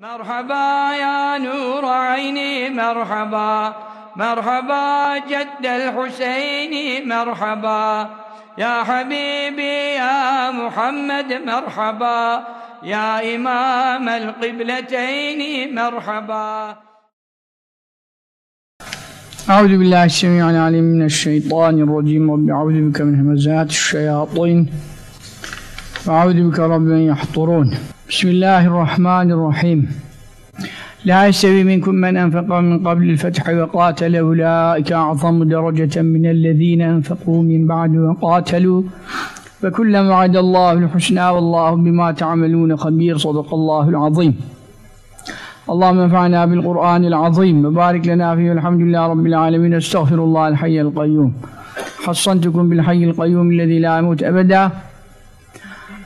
مرحبا يا نور عيني مرحبا مرحبا جد الحسين مرحبا يا حبيبي يا محمد مرحبا يا إمام القبلتين مرحبا أعوذ بالله السميع العليم من الشيطان الرجيم رب أعوذ بك من همزات الشياطين وأعوذ بك رب أن يحضرون. بسم الله الرحمن الرحيم. لا يستوي منكم من أنفق من قبل الفتح وقاتل. أولئك أعظم درجة من الذين أنفقوا من بعد وقاتلوا. فكلما وعد الله الحسنى والله بما تعملون خبير. صدق الله العظيم. اللهم انفعنا بالقرآن العظيم. وبارك لنا فيه. والحمد لله رب العالمين. استغفر الله الحي القيوم. حصنتكم بالحي القيوم الذي لا يموت أبدا.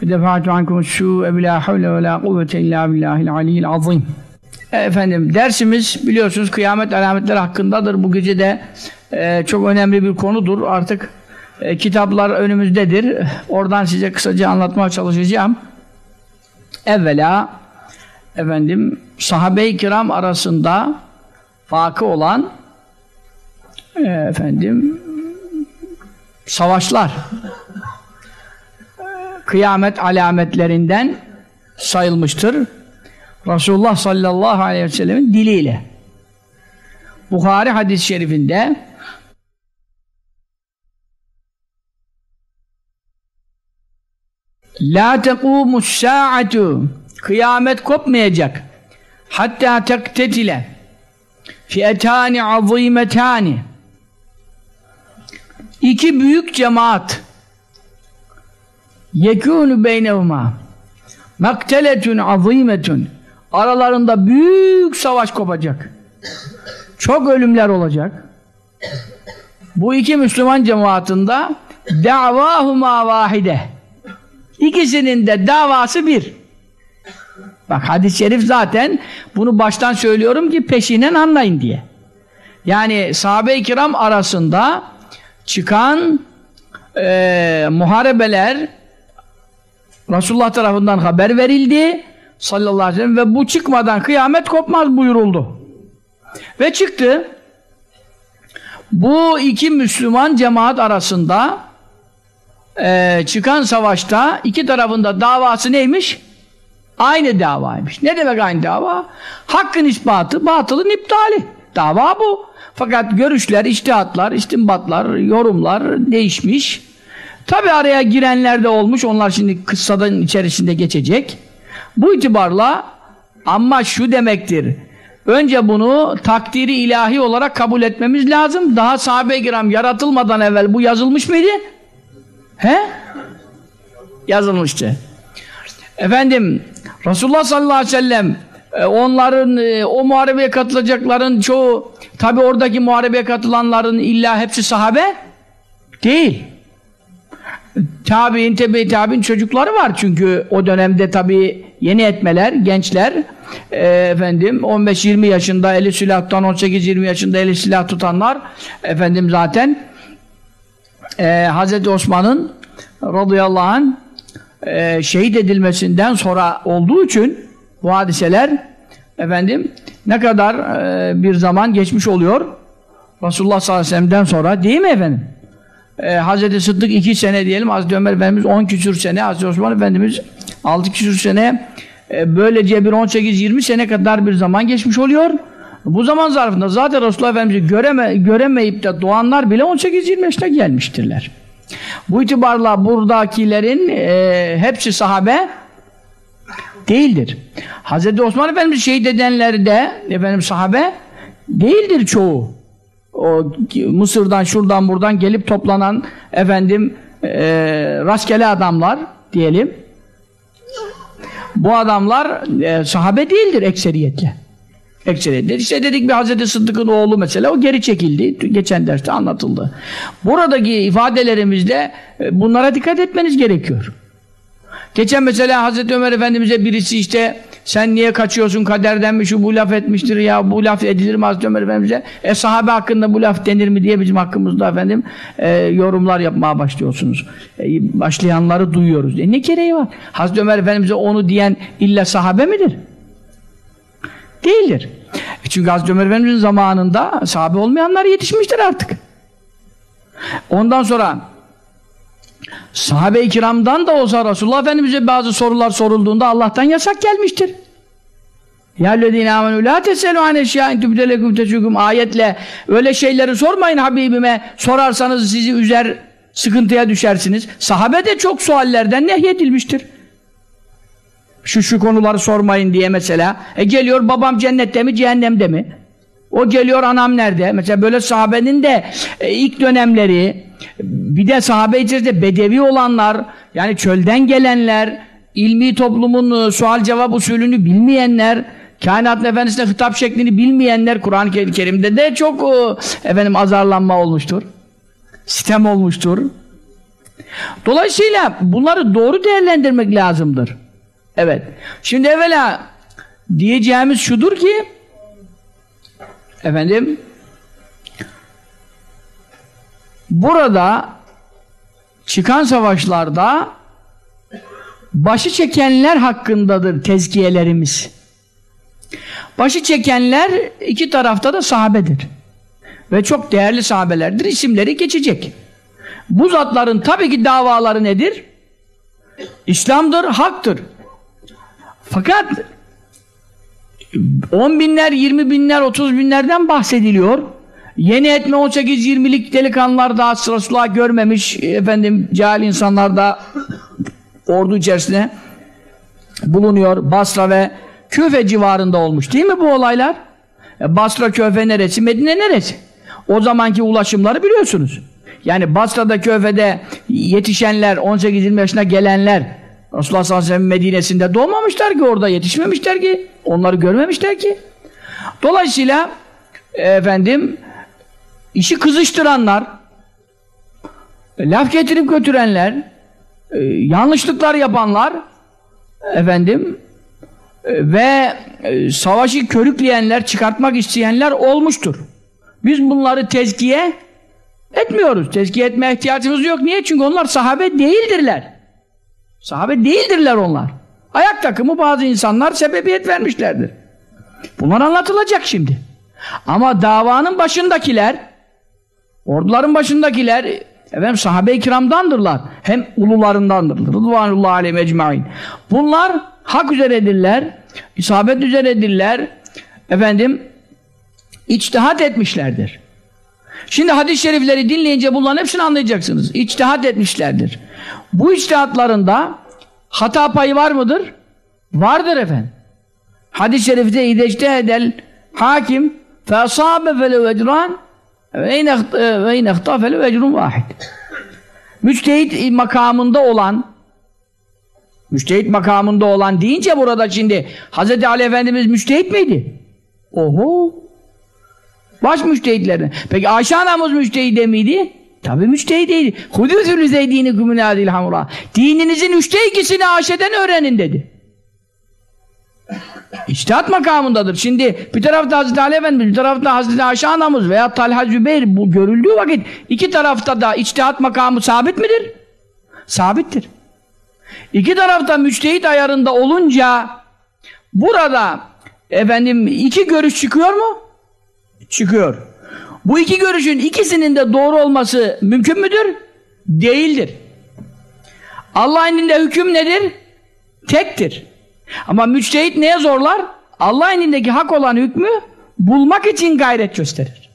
ve defa'tu ankum su ve la havle ve la kuvvete illa billahil aliyyil azim. Efendim dersimiz biliyorsunuz kıyamet alametleri hakkındadır. Bu gece de e, çok önemli bir konudur. Artık e, kitaplar önümüzdedir. Oradan size kısaca anlatmaya çalışacağım. Evvela efendim sahabe-i kiram arasında vakı olan e, efendim savaşlar kıyamet alametlerinden sayılmıştır. Resulullah sallallahu aleyhi ve sellemin diliyle. Bukhari hadis-i şerifinde La tekumus sa'atu Kıyamet kopmayacak. Hatta tektetile fiyetani azimetani İki büyük cemaat yekûnü beynevmâ makteletun azimetun aralarında büyük savaş kopacak. Çok ölümler olacak. Bu iki Müslüman cemaatinde davahuma vahide. İkisinin de davası bir. Bak hadis-i şerif zaten bunu baştan söylüyorum ki peşinen anlayın diye. Yani sahabe-i kiram arasında çıkan e, muharebeler Resulullah tarafından haber verildi sallallahu aleyhi ve sellem ve bu çıkmadan kıyamet kopmaz buyuruldu. Ve çıktı. Bu iki Müslüman cemaat arasında e, çıkan savaşta iki tarafında davası neymiş? Aynı davaymış. Ne demek aynı dava? Hakkın ispatı, batılın iptali. Dava bu. Fakat görüşler, iştihatlar, istimbatlar, yorumlar değişmiş. Tabi araya girenler de olmuş. Onlar şimdi kıssadan içerisinde geçecek. Bu itibarla ama şu demektir. Önce bunu takdiri ilahi olarak kabul etmemiz lazım. Daha sahabe-i kiram yaratılmadan evvel bu yazılmış mıydı? He? Yazılmıştı. Efendim Resulullah sallallahu aleyhi ve sellem e, onların e, o muharebeye katılacakların çoğu tabi oradaki muharebeye katılanların illa hepsi sahabe değil. Tabi'in, tebe tabi'in çocukları var çünkü o dönemde tabi yeni etmeler, gençler e, efendim 15-20 yaşında eli silahtan 18-20 yaşında eli silah tutanlar efendim zaten e, Hazreti Osman'ın radıyallahu anh e, şehit edilmesinden sonra olduğu için bu hadiseler efendim ne kadar e, bir zaman geçmiş oluyor Resulullah sallallahu aleyhi ve sellem'den sonra değil mi efendim? E, Hazreti Sıddık iki sene diyelim Hazreti Ömer Efendimiz on küsür sene Hazreti Osman Efendimiz altı küsür sene e, böylece bir 18-20 sene kadar bir zaman geçmiş oluyor. Bu zaman zarfında zaten Resulullah Efendimiz'i göreme, göremeyip de doğanlar bile 18-20 yaşına gelmiştirler. Bu itibarla buradakilerin e, hepsi sahabe değildir. Hz. Osman Efendimiz şehit edenler de efendim sahabe değildir çoğu. O Mısır'dan şuradan buradan gelip toplanan efendim e, rastgele adamlar diyelim. Bu adamlar e, sahabe değildir ekseriyetle. Ekseriyetle. İşte dedik bir Hazreti Sıddık'ın oğlu mesela o geri çekildi. Geçen derste anlatıldı. Buradaki ifadelerimizde e, bunlara dikkat etmeniz gerekiyor. Geçen mesela Hazreti Ömer Efendimiz'e birisi işte sen niye kaçıyorsun kaderden mi şu bu laf etmiştir ya bu laf edilir mi Hazreti Ömer Efendimiz'e e sahabe hakkında bu laf denir mi diye bizim hakkımızda efendim e, yorumlar yapmaya başlıyorsunuz. E, başlayanları duyuyoruz. E, ne gereği var? Hazreti Ömer Efendimiz'e onu diyen illa sahabe midir? Değildir. E çünkü Hazreti Ömer Efendimiz'in zamanında sahabe olmayanlar yetişmiştir artık. Ondan sonra sahabe-i kiramdan da olsa Resulullah Efendimiz'e bazı sorular sorulduğunda Allah'tan yasak gelmiştir. Ya lezine amenu la teselu an eşya'in tübdelekum ayetle öyle şeyleri sormayın Habibime sorarsanız sizi üzer sıkıntıya düşersiniz. Sahabe de çok suallerden nehyedilmiştir. Şu şu konuları sormayın diye mesela. E geliyor babam cennette mi cehennemde mi? O geliyor anam nerede? Mesela böyle sahabenin de e, ilk dönemleri bir de sahabe içerisinde bedevi olanlar yani çölden gelenler ilmi toplumun e, sual cevap usulünü bilmeyenler kainatın efendisine hitap şeklini bilmeyenler Kur'an-ı Kerim'de de çok e, efendim azarlanma olmuştur. Sitem olmuştur. Dolayısıyla bunları doğru değerlendirmek lazımdır. Evet. Şimdi evvela diyeceğimiz şudur ki efendim burada çıkan savaşlarda başı çekenler hakkındadır tezkiyelerimiz. Başı çekenler iki tarafta da sahabedir. Ve çok değerli sahabelerdir. İsimleri geçecek. Bu zatların tabii ki davaları nedir? İslam'dır, haktır. Fakat on binler, yirmi binler, otuz binlerden bahsediliyor. Yeni etme 18-20'lik delikanlılar daha Resulullah görmemiş efendim cahil insanlar da ordu içerisinde bulunuyor. Basra ve Küfe civarında olmuş değil mi bu olaylar? E, Basra, Küfe neresi? Medine neresi? O zamanki ulaşımları biliyorsunuz. Yani Basra'da, Küfe'de yetişenler, 18-20 yaşına gelenler Resulullah sallallahu aleyhi ve sellem Medine'sinde doğmamışlar ki orada yetişmemişler ki. Onları görmemişler ki. Dolayısıyla efendim işi kızıştıranlar laf getirip götürenler e, yanlışlıklar yapanlar efendim e, ve e, savaşı körükleyenler, çıkartmak isteyenler olmuştur. Biz bunları tezkiye etmiyoruz. Tezkiye etmeye ihtiyacımız yok. Niye? Çünkü onlar sahabe değildirler. Sahabe değildirler onlar. Ayak takımı bazı insanlar sebebiyet vermişlerdir. Bunlar anlatılacak şimdi. Ama davanın başındakiler, orduların başındakiler, efendim sahabe-i kiramdandırlar. Hem ulularındandırlar. Rıdvanullah aleyhi ecmain. Bunlar hak üzeredirler, isabet üzeredirler. Efendim, içtihat etmişlerdir. Şimdi hadis-i şerifleri dinleyince bunların hepsini anlayacaksınız. İçtihat etmişlerdir. Bu içtihatlarında hata payı var mıdır? Vardır efendim. Hadis-i şerifte ideçtehedel hakim fesabe felev ecran ve in ehta felev ecrun vahid. Müçtehit makamında olan müçtehit makamında olan deyince burada şimdi Hz. Ali Efendimiz müçtehit miydi? Oho! Baş müçtehitlerden. Peki Ayşe anamız müçtehide miydi? Tabi müçtehideydi. Hudûzülü zeydini gümünâdil hamura. Dininizin üçte ikisini Ayşe'den öğrenin dedi. İçtihat makamındadır. Şimdi bir tarafta Hazreti Ali Efendimiz, bir tarafta Hazreti Ayşe anamız veya Talha Zübeyir bu görüldüğü vakit iki tarafta da içtihat makamı sabit midir? Sabittir. İki tarafta müçtehit ayarında olunca burada efendim iki görüş çıkıyor mu? Çıkıyor. Bu iki görüşün ikisinin de doğru olması mümkün müdür? Değildir. Allah'ın indinde hüküm nedir? Tektir. Ama müçtehit neye zorlar? Allah'ın indindeki hak olan hükmü bulmak için gayret gösterir.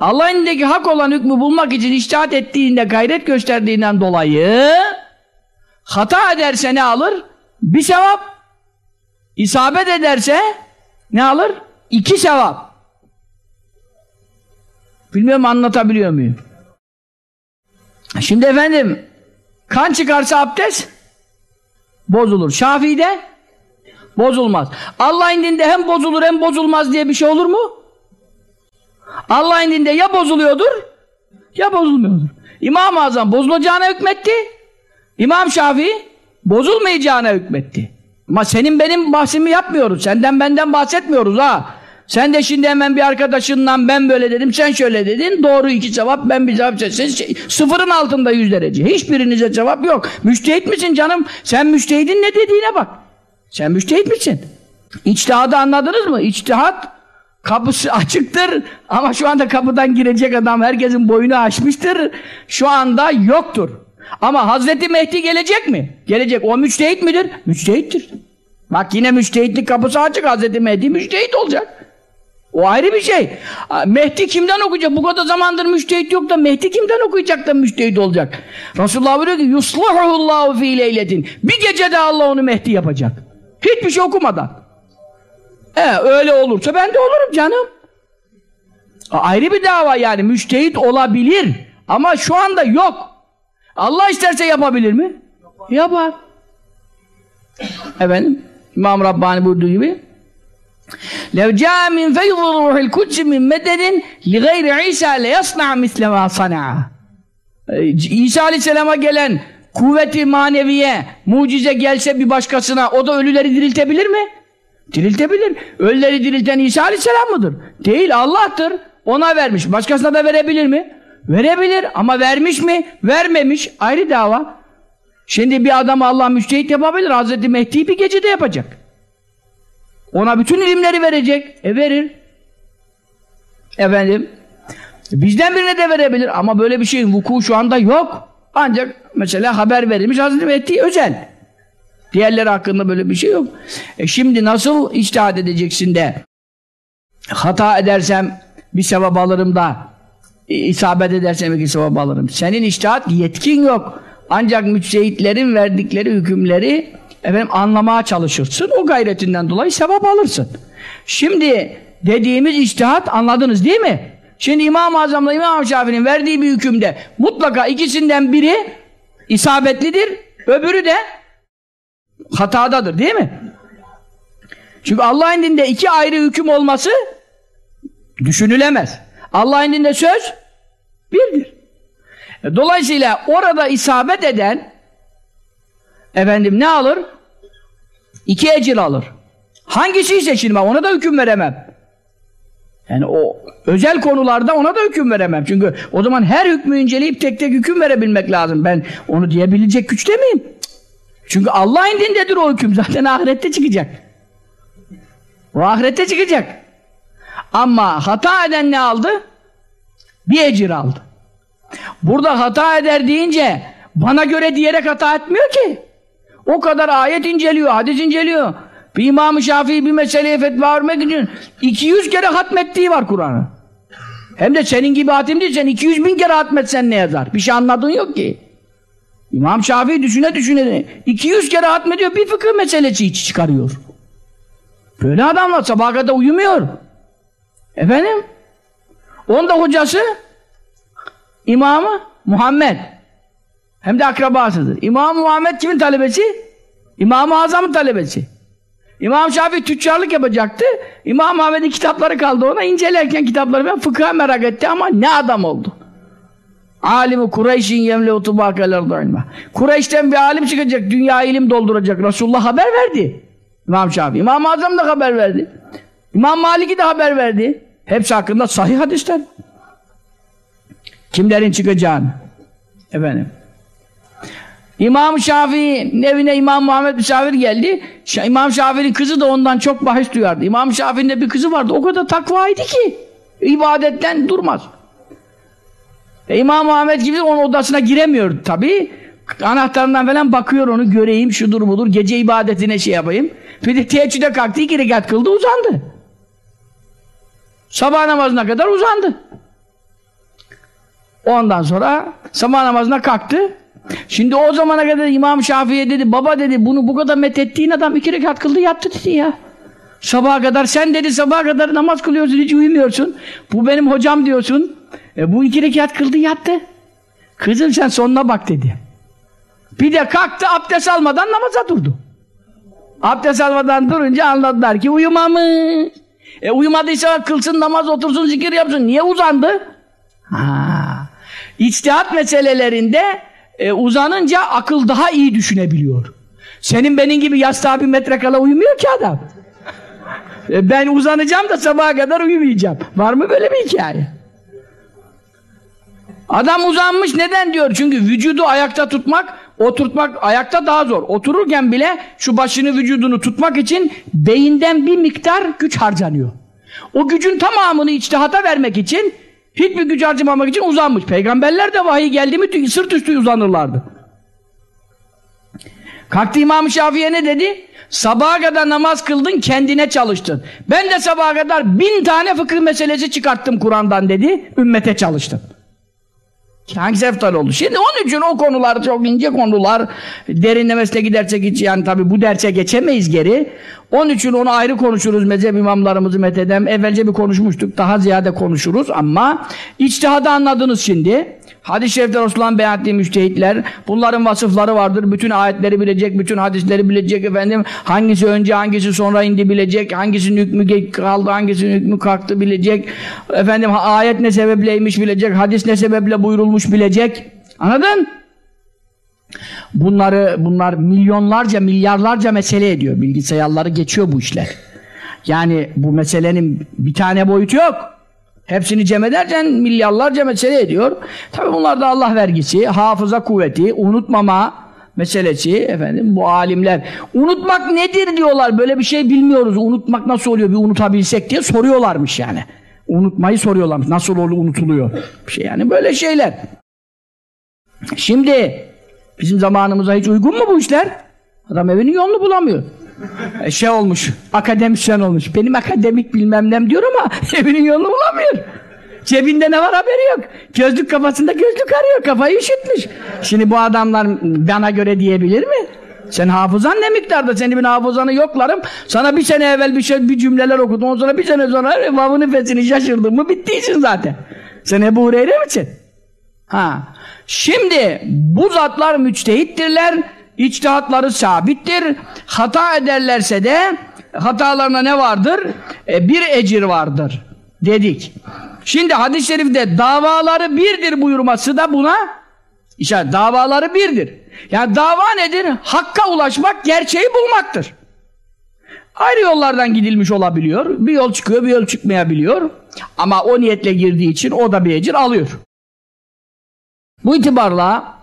Allah'ın indindeki hak olan hükmü bulmak için iştihat ettiğinde gayret gösterdiğinden dolayı hata ederse ne alır? Bir sevap. İsabet ederse ne alır? İki sevap. Bilmiyorum anlatabiliyor muyum? Şimdi efendim kan çıkarsa abdest bozulur. Şafii'de bozulmaz. Allah indinde hem bozulur hem bozulmaz diye bir şey olur mu? Allah indinde ya bozuluyordur ya bozulmuyordur. İmam-ı Azam bozulacağına hükmetti. İmam Şafii bozulmayacağına hükmetti. Ama senin benim bahsimi yapmıyoruz. Senden benden bahsetmiyoruz ha. Sen de şimdi hemen bir arkadaşından ben böyle dedim, sen şöyle dedin. Doğru iki cevap, ben bir cevap. Sen, şey, sıfırın altında yüz derece. Hiçbirinize cevap yok. Müştehit misin canım? Sen müştehidin ne dediğine bak. Sen müştehit misin? İçtihadı anladınız mı? İçtihat kapısı açıktır ama şu anda kapıdan girecek adam herkesin boyunu aşmıştır. Şu anda yoktur. Ama Hazreti Mehdi gelecek mi? Gelecek. O müçtehit midir? Müçtehittir. Bak yine müçtehitlik kapısı açık. Hazreti Mehdi müçtehit olacak. O ayrı bir şey. Mehdi kimden okuyacak? Bu kadar zamandır müştehit yok da Mehdi kimden okuyacak da müştehit olacak? Resulullah buyuruyor ki yusluhullâhu fî leyletin. Bir gecede Allah onu Mehdi yapacak. Hiçbir şey okumadan. E, öyle olursa ben de olurum canım. Ayrı bir dava yani. Müştehit olabilir. Ama şu anda yok. Allah isterse yapabilir mi? Yapar. Efendim? İmam Rabbani buyurduğu gibi لو جاء من فيض روح القدس من مدد لغير عيسى ليصنع مثل ما صنع İsa Aleyhisselam'a gelen kuvveti maneviye mucize gelse bir başkasına o da ölüleri diriltebilir mi? Diriltebilir. Ölüleri dirilten İsa Aleyhisselam mıdır? Değil Allah'tır. Ona vermiş. Başkasına da verebilir mi? Verebilir ama vermiş mi? Vermemiş. Ayrı dava. Şimdi bir adam Allah müştehit yapabilir. Hazreti Mehdi'yi bir gecede yapacak. Ona bütün ilimleri verecek. E verir. Efendim. Bizden birine de verebilir ama böyle bir şeyin vuku şu anda yok. Ancak mesela haber verilmiş Hazreti Mehdi özel. Diğerleri hakkında böyle bir şey yok. E şimdi nasıl içtihat edeceksin de hata edersem bir sevap alırım da isabet edersem iki sevap alırım. Senin içtihat yetkin yok. Ancak müçtehitlerin verdikleri hükümleri efendim anlamaya çalışırsın. O gayretinden dolayı sevap alırsın. Şimdi dediğimiz içtihat anladınız değil mi? Şimdi İmam-ı Azam'la İmam Şafii'nin verdiği bir hükümde mutlaka ikisinden biri isabetlidir, öbürü de hatadadır değil mi? Çünkü Allah'ın dinde iki ayrı hüküm olması düşünülemez. Allah'ın dinde söz birdir. Dolayısıyla orada isabet eden efendim ne alır? İki ecir alır. Hangisi ise ona da hüküm veremem. Yani o özel konularda ona da hüküm veremem. Çünkü o zaman her hükmü inceleyip tek tek hüküm verebilmek lazım. Ben onu diyebilecek güçte miyim? Çünkü Allah indindedir o hüküm. Zaten ahirette çıkacak. O ahirette çıkacak. Ama hata eden ne aldı? Bir ecir aldı. Burada hata eder deyince bana göre diyerek hata etmiyor ki. O kadar ayet inceliyor, hadis inceliyor. Bir İmam-ı Şafii bir meseleye fetva vermek için 200 kere hatmettiği var Kur'an'ı. Hem de senin gibi hatim değil, sen 200 bin kere hatmetsen ne yazar? Bir şey anladığın yok ki. İmam Şafii düşüne düşüne 200 kere hatmediyor, bir fıkıh meselesi içi çıkarıyor. Böyle adamlar sabaha kadar uyumuyor. Efendim? Onda hocası İmamı Muhammed. Hem de akrabasıdır. İmam Muhammed kimin talebesi? İmam-ı Azam'ın talebesi. İmam Şafii tüccarlık yapacaktı. İmam Muhammed'in kitapları kaldı ona. incelerken kitapları ben fıkıha merak etti ama ne adam oldu. Alimi Kureyş'in yemle utubâkeler ilme. Kureyş'ten bir alim çıkacak, dünya ilim dolduracak. Resulullah haber verdi. İmam Şafii. İmam Azam da haber verdi. İmam Malik'i de haber verdi. Hepsi hakkında sahih hadisler. Kimlerin çıkacağını. Efendim. İmam Şafii evine İmam Muhammed misafir geldi. İmam Şafii'nin kızı da ondan çok bahis duyardı. İmam Şafii'nin de bir kızı vardı. O kadar takvaydı ki ibadetten durmaz. E, İmam Muhammed gibi onun odasına giremiyor tabi. Anahtarından falan bakıyor onu göreyim şudur budur gece ibadetine şey yapayım. Bir de teheccüde kalktı iki rekat kıldı uzandı. Sabah namazına kadar uzandı. Ondan sonra sabah namazına kalktı. Şimdi o zamana kadar İmam Şafii'ye dedi baba dedi bunu bu kadar methettiğin adam iki rekat kıldı yattı dedi ya. Sabaha kadar sen dedi sabaha kadar namaz kılıyorsun hiç uyumuyorsun. Bu benim hocam diyorsun. E, bu iki rekat kıldı yattı. Kızım sen sonuna bak dedi. Bir de kalktı abdest almadan namaza durdu. Abdest almadan durunca anladılar ki uyumamış. E uyumadıysa kılsın namaz otursun zikir yapsın. Niye uzandı? Ha. İçtihat meselelerinde e, uzanınca akıl daha iyi düşünebiliyor. Senin benim gibi yastığa bir metrekala uyumuyor ki adam. E, ben uzanacağım da sabaha kadar uyumayacağım. Var mı böyle bir hikaye? Adam uzanmış neden diyor? Çünkü vücudu ayakta tutmak oturtmak ayakta daha zor. Otururken bile şu başını vücudunu tutmak için beyinden bir miktar güç harcanıyor. O gücün tamamını içtihata vermek için hiçbir güç harcamamak için uzanmış. Peygamberler de vahiy geldi mi sırt üstü uzanırlardı. Kalktı İmam Şafii'ye ne dedi? Sabaha kadar namaz kıldın, kendine çalıştın. Ben de sabaha kadar bin tane fıkıh meselesi çıkarttım Kur'an'dan dedi, ümmete çalıştım. Hangisi eftal oldu? Şimdi onun için o konular çok ince konular. Derinlemesine gidersek hiç yani tabi bu derse geçemeyiz geri. Onun için onu ayrı konuşuruz mezhep imamlarımızı metheden. Evvelce bir konuşmuştuk. Daha ziyade konuşuruz ama içtihadı anladınız şimdi. Hadis-i şerifte Resulullah'ın beyan müştehitler, bunların vasıfları vardır. Bütün ayetleri bilecek, bütün hadisleri bilecek efendim. Hangisi önce, hangisi sonra indi bilecek, hangisinin hükmü kaldı, hangisinin hükmü kalktı bilecek. Efendim ayet ne sebepleymiş bilecek, hadis ne sebeple buyurulmuş bilecek. Anladın? Bunları, bunlar milyonlarca, milyarlarca mesele ediyor. Bilgisayarları geçiyor bu işler. Yani bu meselenin bir tane boyutu yok. Hepsini cem ederken milyarlarca mesele ediyor. Tabi bunlar da Allah vergisi, hafıza kuvveti, unutmama meselesi efendim bu alimler. Unutmak nedir diyorlar. Böyle bir şey bilmiyoruz. Unutmak nasıl oluyor bir unutabilsek diye soruyorlarmış yani. Unutmayı soruyorlarmış. Nasıl oluyor unutuluyor. Bir şey yani böyle şeyler. Şimdi bizim zamanımıza hiç uygun mu bu işler? Adam evinin yolunu bulamıyor. E, şey olmuş, akademisyen olmuş. Benim akademik bilmem nem diyor ama evinin yolunu bulamıyor. Cebinde ne var haberi yok. Gözlük kafasında gözlük arıyor. Kafayı üşütmüş. Şimdi bu adamlar bana göre diyebilir mi? Sen hafızan ne miktarda? Senin bir hafızanı yoklarım. Sana bir sene evvel bir, şey, bir cümleler okudum. Ondan sonra bir sene sonra vavını fesini şaşırdın mı bittiysin zaten. Sen Ebu Hureyre misin? Ha. Şimdi bu zatlar müçtehittirler İçtihatları sabittir. Hata ederlerse de hatalarına ne vardır? E, bir ecir vardır dedik. Şimdi hadis-i şerifte davaları birdir buyurması da buna işte davaları birdir. Yani dava nedir? Hakka ulaşmak, gerçeği bulmaktır. Ayrı yollardan gidilmiş olabiliyor. Bir yol çıkıyor, bir yol çıkmayabiliyor. Ama o niyetle girdiği için o da bir ecir alıyor. Bu itibarla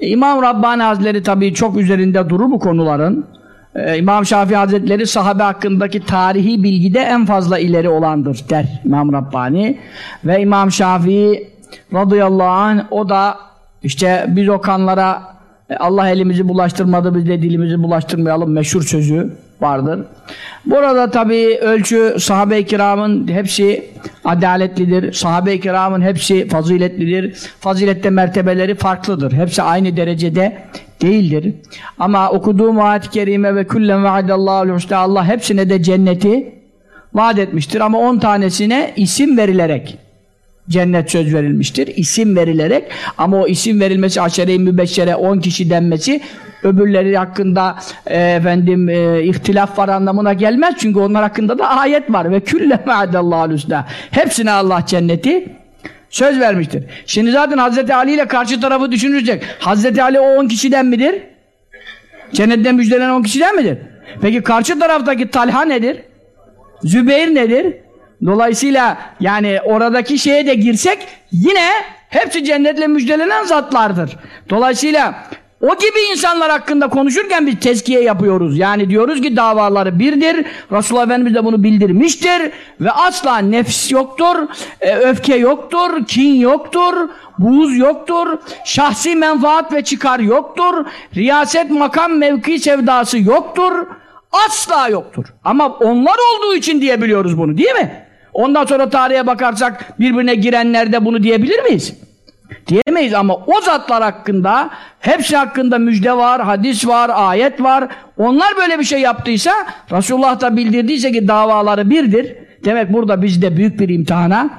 İmam Rabbani Hazretleri tabii çok üzerinde durur bu konuların. Ee, İmam Şafii Hazretleri sahabe hakkındaki tarihi bilgide en fazla ileri olandır der İmam Rabbani. Ve İmam Şafii radıyallahu anh o da işte biz o kanlara e, Allah elimizi bulaştırmadı biz de dilimizi bulaştırmayalım meşhur sözü vardır. Burada tabi ölçü sahabe-i kiramın hepsi adaletlidir. Sahabe-i kiramın hepsi faziletlidir. Fazilette mertebeleri farklıdır. Hepsi aynı derecede değildir. Ama okuduğum ayet-i kerime ve küllen vaadallahu Allah hepsine de cenneti vaat etmiştir. Ama on tanesine isim verilerek cennet söz verilmiştir. İsim verilerek ama o isim verilmesi aşere-i mübeşşere 10 kişi denmesi öbürleri hakkında e, efendim e, ihtilaf var anlamına gelmez. Çünkü onlar hakkında da ayet var ve külle me'adallahu hüsna. Hepsine Allah cenneti söz vermiştir. Şimdi zaten Hazreti Ali ile karşı tarafı düşünülecek. Hazreti Ali o 10 kişiden midir? Cennetten müjdelen 10 kişiden midir? Peki karşı taraftaki Talha nedir? Zübeyir nedir? Dolayısıyla yani oradaki şeye de girsek yine hepsi cennetle müjdelenen zatlardır. Dolayısıyla o gibi insanlar hakkında konuşurken biz tezkiye yapıyoruz. Yani diyoruz ki davaları birdir. Resulullah Efendimiz de bunu bildirmiştir. Ve asla nefs yoktur, e, öfke yoktur, kin yoktur, buğuz yoktur, şahsi menfaat ve çıkar yoktur, riyaset, makam, mevki sevdası yoktur. Asla yoktur. Ama onlar olduğu için diyebiliyoruz bunu değil mi? Ondan sonra tarihe bakarsak birbirine girenlerde bunu diyebilir miyiz? Diyemeyiz ama o zatlar hakkında hepsi hakkında müjde var, hadis var, ayet var. Onlar böyle bir şey yaptıysa Resulullah da bildirdiyse ki davaları birdir. Demek burada biz de büyük bir imtihana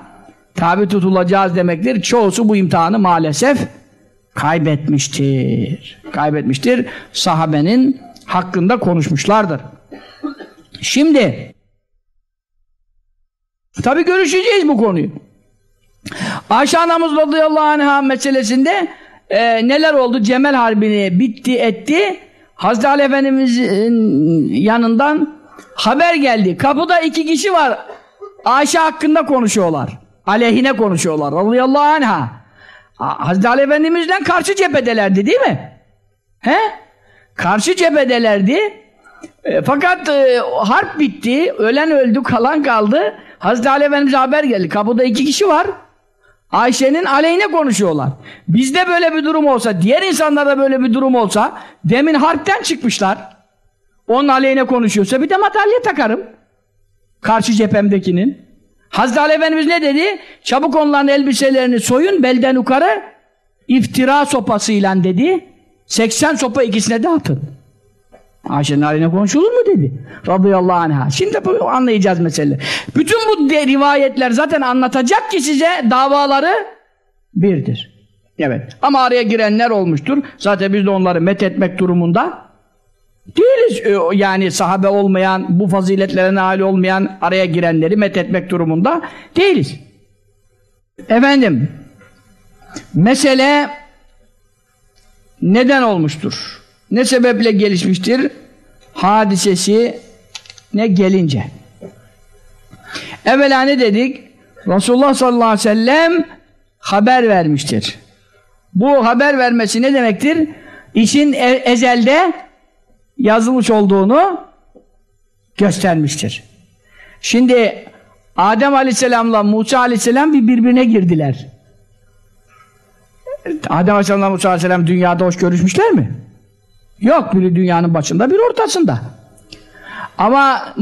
tabi tutulacağız demektir. Çoğusu bu imtihanı maalesef kaybetmiştir. Kaybetmiştir. Sahabenin hakkında konuşmuşlardır. Şimdi tabi görüşeceğiz bu konuyu. Ayşe anamız radıyallahu anh'a meselesinde e, neler oldu? Cemel Harbi'ni bitti etti. Hazreti Ali Efendimiz'in yanından haber geldi. Kapıda iki kişi var. Ayşe hakkında konuşuyorlar. Aleyhine konuşuyorlar. Radıyallahu anh'a. Hazreti Ali Efendimiz'den karşı cephedelerdi değil mi? He? Karşı cephedelerdi. E, fakat e, harp bitti. Ölen öldü, kalan kaldı. Hazreti Ali Efendimiz'e haber geldi. Kapıda iki kişi var. Ayşe'nin aleyhine konuşuyorlar. Bizde böyle bir durum olsa, diğer insanlarda böyle bir durum olsa, demin harpten çıkmışlar. Onun aleyhine konuşuyorsa bir de madalya takarım. Karşı cephemdekinin. Hazreti Ali Efendimiz ne dedi? Çabuk onların elbiselerini soyun, belden yukarı iftira sopasıyla dedi. 80 sopa ikisine de atın. Ayşe'nin haline konuşulur mu dedi. Radıyallahu anh'a. Şimdi bu anlayacağız mesele. Bütün bu rivayetler zaten anlatacak ki size davaları birdir. Evet. Ama araya girenler olmuştur. Zaten biz de onları met etmek durumunda değiliz. Ee, yani sahabe olmayan, bu faziletlere nail olmayan araya girenleri met etmek durumunda değiliz. Efendim, mesele neden olmuştur? Ne sebeple gelişmiştir? Hadisesi ne gelince. Evvela ne dedik? Resulullah sallallahu aleyhi ve sellem haber vermiştir. Bu haber vermesi ne demektir? İşin e ezelde yazılmış olduğunu göstermiştir. Şimdi Adem aleyhisselamla Musa aleyhisselam bir birbirine girdiler. Adem aleyhisselamla Musa aleyhisselam dünyada hoş görüşmüşler mi? Yok. Biri dünyanın başında, biri ortasında. Ama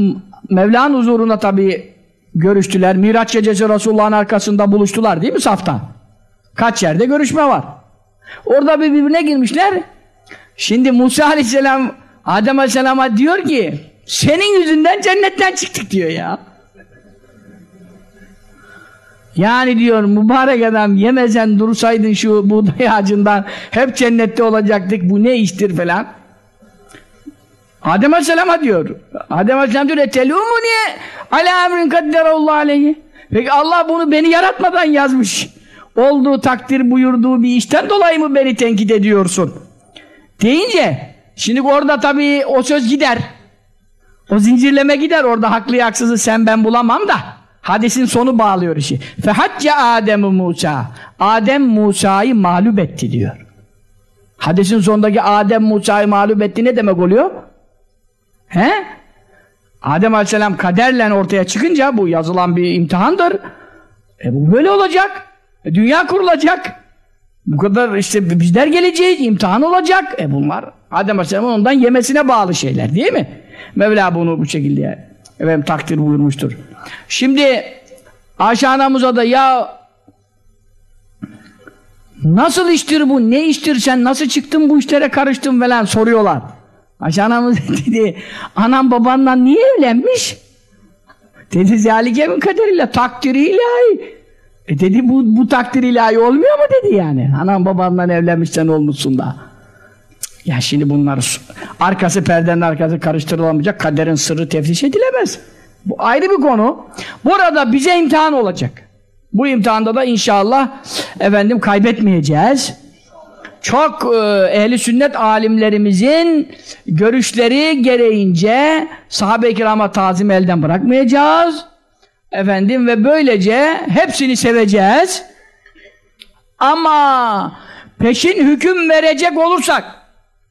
Mevla'nın huzurunda tabi görüştüler. Miraç gecesi Resulullah'ın arkasında buluştular değil mi safta? Kaç yerde görüşme var. Orada bir birbirine girmişler. Şimdi Musa aleyhisselam Adem aleyhisselama diyor ki senin yüzünden cennetten çıktık diyor ya. Yani diyor mübarek adam yemesen dursaydın şu buğday ağacından hep cennette olacaktık bu ne iştir falan. Adem Aleyhisselam'a diyor. Adem Aleyhisselam diyor etelûmuni alâ emrin kadderallahu aleyhi. Peki Allah bunu beni yaratmadan yazmış. Olduğu takdir buyurduğu bir işten dolayı mı beni tenkit ediyorsun? Deyince şimdi orada tabii o söz gider. O zincirleme gider orada haklı haksızı sen ben bulamam da. Hadisin sonu bağlıyor işi. Fehacca Adem Musa. Adem Musa'yı mağlup etti diyor. Hadisin sonundaki Adem Musa'yı mağlup etti ne demek oluyor? He? Adem Aleyhisselam kaderle ortaya çıkınca bu yazılan bir imtihandır. E bu böyle olacak. E dünya kurulacak. Bu kadar işte bizler geleceğiz, imtihan olacak. E bunlar Adem Aleyhisselam'ın ondan yemesine bağlı şeyler değil mi? Mevla bunu bu şekilde efendim, takdir buyurmuştur. Şimdi Ayşe anamıza da ya nasıl iştir bu, ne iştir sen, nasıl çıktın bu işlere karıştın falan soruyorlar. Ayşe anamız dedi, anam babanla niye evlenmiş? Dedi zalike min kaderiyle, takdiri ilahi. E dedi bu, bu takdir ilahi olmuyor mu dedi yani. Anam babanla evlenmişsen olmuşsun da. Ya şimdi bunlar arkası perdenin arkası karıştırılamayacak kaderin sırrı teftiş edilemez. Bu ayrı bir konu. Burada bize imtihan olacak. Bu imtihanda da inşallah efendim kaybetmeyeceğiz. Çok e, ehli sünnet alimlerimizin görüşleri gereğince sahabe-i kirama tazim elden bırakmayacağız. Efendim ve böylece hepsini seveceğiz. Ama peşin hüküm verecek olursak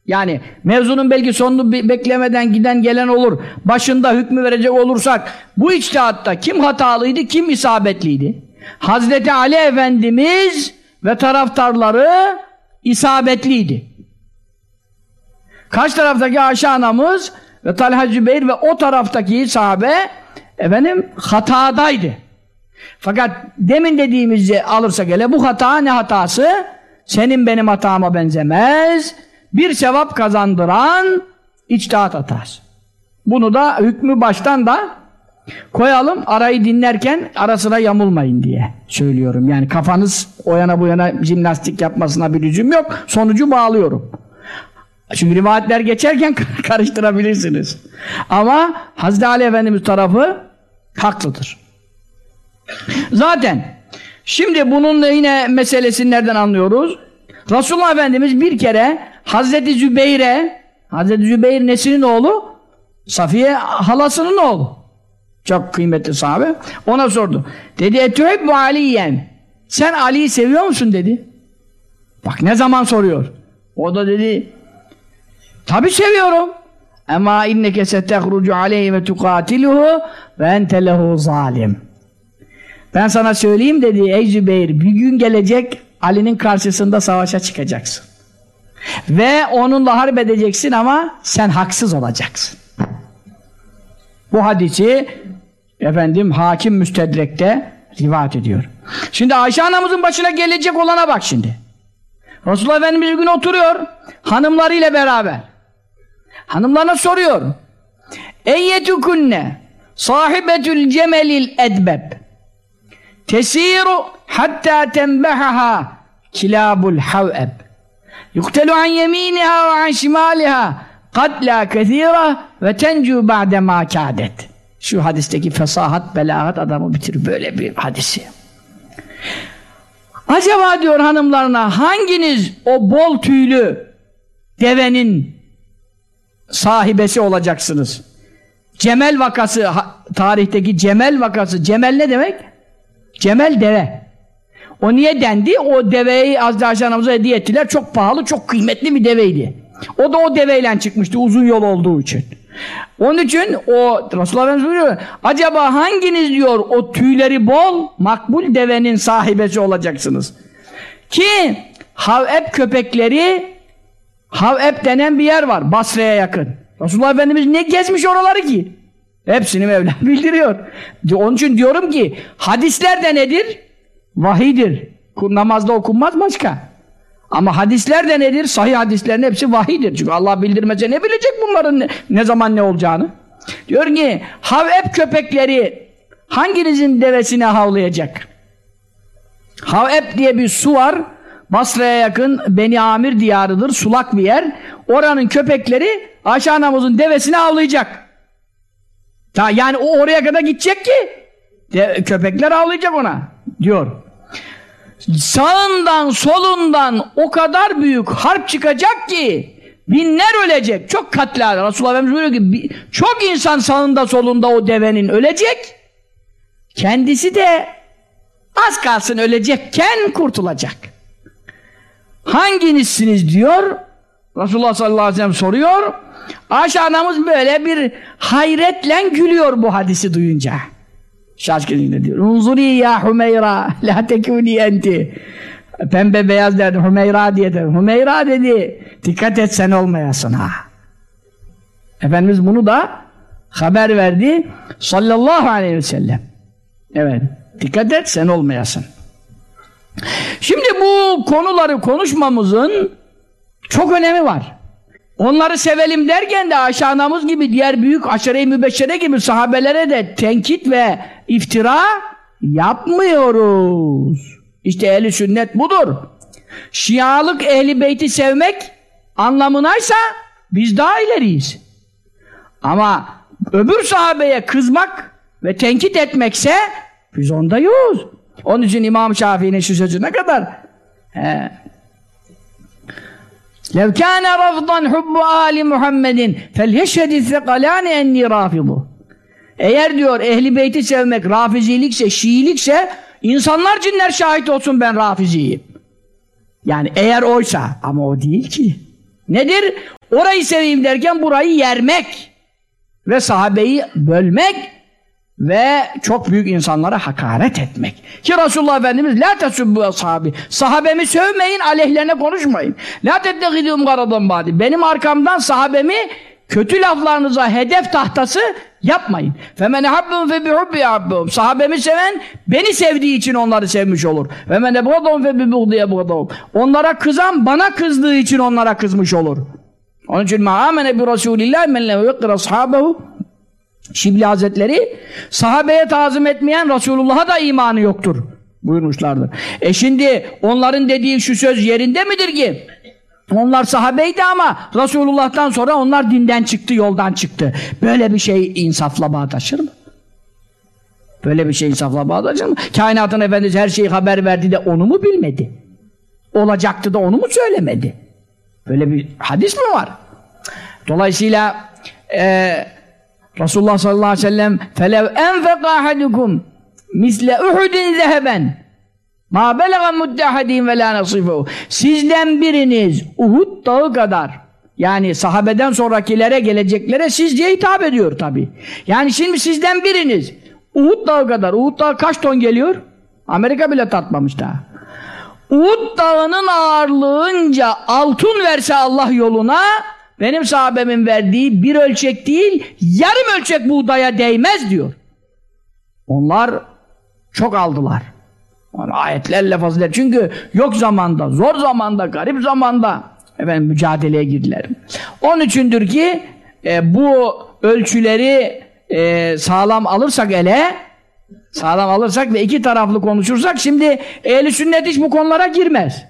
yani mevzunun belki sonunu beklemeden giden gelen olur. Başında hükmü verecek olursak bu içtihatta kim hatalıydı, kim isabetliydi? Hazreti Ali Efendimiz ve taraftarları isabetliydi. Kaç taraftaki Ayşe anamız ve Talha Zübeyir ve o taraftaki sahabe efendim hatadaydı. Fakat demin dediğimizi alırsak hele bu hata ne hatası? Senin benim hatama benzemez bir sevap kazandıran içtihat hatası. Bunu da hükmü baştan da koyalım arayı dinlerken arasına yamulmayın diye söylüyorum. Yani kafanız o yana bu yana jimnastik yapmasına bir lüzum yok. Sonucu bağlıyorum. Çünkü rivayetler geçerken karıştırabilirsiniz. Ama Hazreti Ali Efendimiz tarafı haklıdır. Zaten şimdi bunun yine meselesini nereden anlıyoruz? Resulullah Efendimiz bir kere Hazreti Zübeyir'e Hazreti Zübeyir nesinin oğlu? Safiye halasının oğlu. Çok kıymetli sahabe. Ona sordu. Dedi etühebbu aliyen. Sen Ali'yi seviyor musun dedi. Bak ne zaman soruyor. O da dedi Tabi seviyorum. Ama inneke setehrucu aleyhi ve tukatiluhu ve ente lehu zalim. Ben sana söyleyeyim dedi ey Zübeyir bir gün gelecek Ali'nin karşısında savaşa çıkacaksın. Ve onunla harp edeceksin ama sen haksız olacaksın. Bu hadisi efendim hakim müstedrekte rivayet ediyor. Şimdi Ayşe anamızın başına gelecek olana bak şimdi. Resulullah Efendimiz bir gün oturuyor hanımlarıyla beraber. Hanımlarına soruyor. Eyyetukunne sahibetül cemelil edbeb tesiru hatta tenbehaha kilabul haveb yuktelu an yeminiha ve an şimaliha katla kethira ve tencu ba'de ma kâdet şu hadisteki fesahat, belagat adamı bitirir böyle bir hadisi. Acaba diyor hanımlarına hanginiz o bol tüylü devenin sahibesi olacaksınız? Cemel vakası, tarihteki Cemel vakası. Cemel ne demek? Cemel deve. O niye dendi? O deveyi Hazreti anamıza hediye ettiler. Çok pahalı, çok kıymetli bir deveydi. O da o deveyle çıkmıştı uzun yol olduğu için. Onun için o Resulullah Efendimiz buyuruyor acaba hanginiz diyor o tüyleri bol makbul devenin sahibesi olacaksınız ki Haveb köpekleri Haveb denen bir yer var Basra'ya yakın Resulullah Efendimiz ne gezmiş oraları ki hepsini Mevla bildiriyor onun için diyorum ki hadisler de nedir vahidir namazda okunmaz başka ama hadisler de nedir? Sahih hadislerin hepsi vahidir. Çünkü Allah bildirmese ne bilecek bunların ne, ne zaman ne olacağını? Diyor ki havep köpekleri hanginizin devesine havlayacak? Havep diye bir su var. Basra'ya yakın Beni Amir diyarıdır. Sulak bir yer. Oranın köpekleri Ayşe anamızın devesine havlayacak. Ta, yani o oraya kadar gidecek ki de, köpekler havlayacak ona diyor sağından solundan o kadar büyük harp çıkacak ki binler ölecek. Çok katliam. Resulullah Efendimiz buyuruyor ki çok insan sağında solunda o devenin ölecek. Kendisi de az kalsın ölecekken kurtulacak. Hanginizsiniz diyor. Resulullah sallallahu aleyhi ve sellem soruyor. Ayşe anamız böyle bir hayretle gülüyor bu hadisi duyunca. Şaşkın diyor. Unzuri ya Hümeyra la tekuni enti. Pembe beyaz derdi Hümeyra diye de. Hümeyra dedi. Dikkat et sen olmayasın ha. Efendimiz bunu da haber verdi. Sallallahu aleyhi ve sellem. Evet. Dikkat et sen olmayasın. Şimdi bu konuları konuşmamızın çok önemi var. Onları sevelim derken de Ayşe anamız gibi diğer büyük aşere-i mübeşşere gibi sahabelere de tenkit ve iftira yapmıyoruz. İşte ehli sünnet budur. Şialık ehli beyti sevmek anlamınaysa biz daha ileriyiz. Ama öbür sahabeye kızmak ve tenkit etmekse biz onda yokuz. Onun için İmam Şafii'nin şu sözü ne kadar he, لَوْ كَانَ رَفْضًا حُبُّ آلِ مُحَمَّدٍ فَلْيَشْهَدِ الثَّقَلَانِ اَنِّي رَافِضُ Eğer diyor ehli beyti sevmek rafizilikse, şiilikse insanlar cinler şahit olsun ben rafiziyim. Yani eğer oysa ama o değil ki. Nedir? Orayı seveyim derken burayı yermek ve sahabeyi bölmek ve çok büyük insanlara hakaret etmek. Ki Resulullah Efendimiz la tesubbu ashabi. Sahabemi sövmeyin, aleyhlerine konuşmayın. La tettehidûm garadan badi. Benim arkamdan sahabemi kötü laflarınıza hedef tahtası yapmayın. Femen habbum fe bihubbi habbum. Sahabemi seven beni sevdiği için onları sevmiş olur. Ve men ebgadum fe bibughdiye bgadum. Onlara kızan bana kızdığı için onlara kızmış olur. Onun için ma amene bi Resulillah men lehu yekir ashabehu Şibli Hazretleri sahabeye tazim etmeyen Resulullah'a da imanı yoktur buyurmuşlardır. E şimdi onların dediği şu söz yerinde midir ki? Onlar sahabeydi ama Resulullah'tan sonra onlar dinden çıktı, yoldan çıktı. Böyle bir şey insafla bağdaşır mı? Böyle bir şey insafla bağdaşır mı? Kainatın Efendisi her şeyi haber verdi de onu mu bilmedi? Olacaktı da onu mu söylemedi? Böyle bir hadis mi var? Dolayısıyla eee Resulullah sallallahu aleyhi ve sellem felev enfeka ahadukum misle uhudin zeheben ma belega muddahadin ve la nasifuhu sizden biriniz Uhud dağı kadar Yani sahabeden sonrakilere geleceklere siz diye hitap ediyor tabi. Yani şimdi sizden biriniz Uhud dağı kadar. Uhud dağı kaç ton geliyor? Amerika bile tatmamış daha. Uhud dağının ağırlığınca altın verse Allah yoluna benim sahabemin verdiği bir ölçek değil yarım ölçek buğdaya değmez diyor. Onlar çok aldılar. Yani ayetlerle fazilet. Çünkü yok zamanda, zor zamanda, garip zamanda efendim mücadeleye girdiler. Onun içindir ki e, bu ölçüleri e, sağlam alırsak ele sağlam alırsak ve iki taraflı konuşursak şimdi ehli sünnet hiç bu konulara girmez.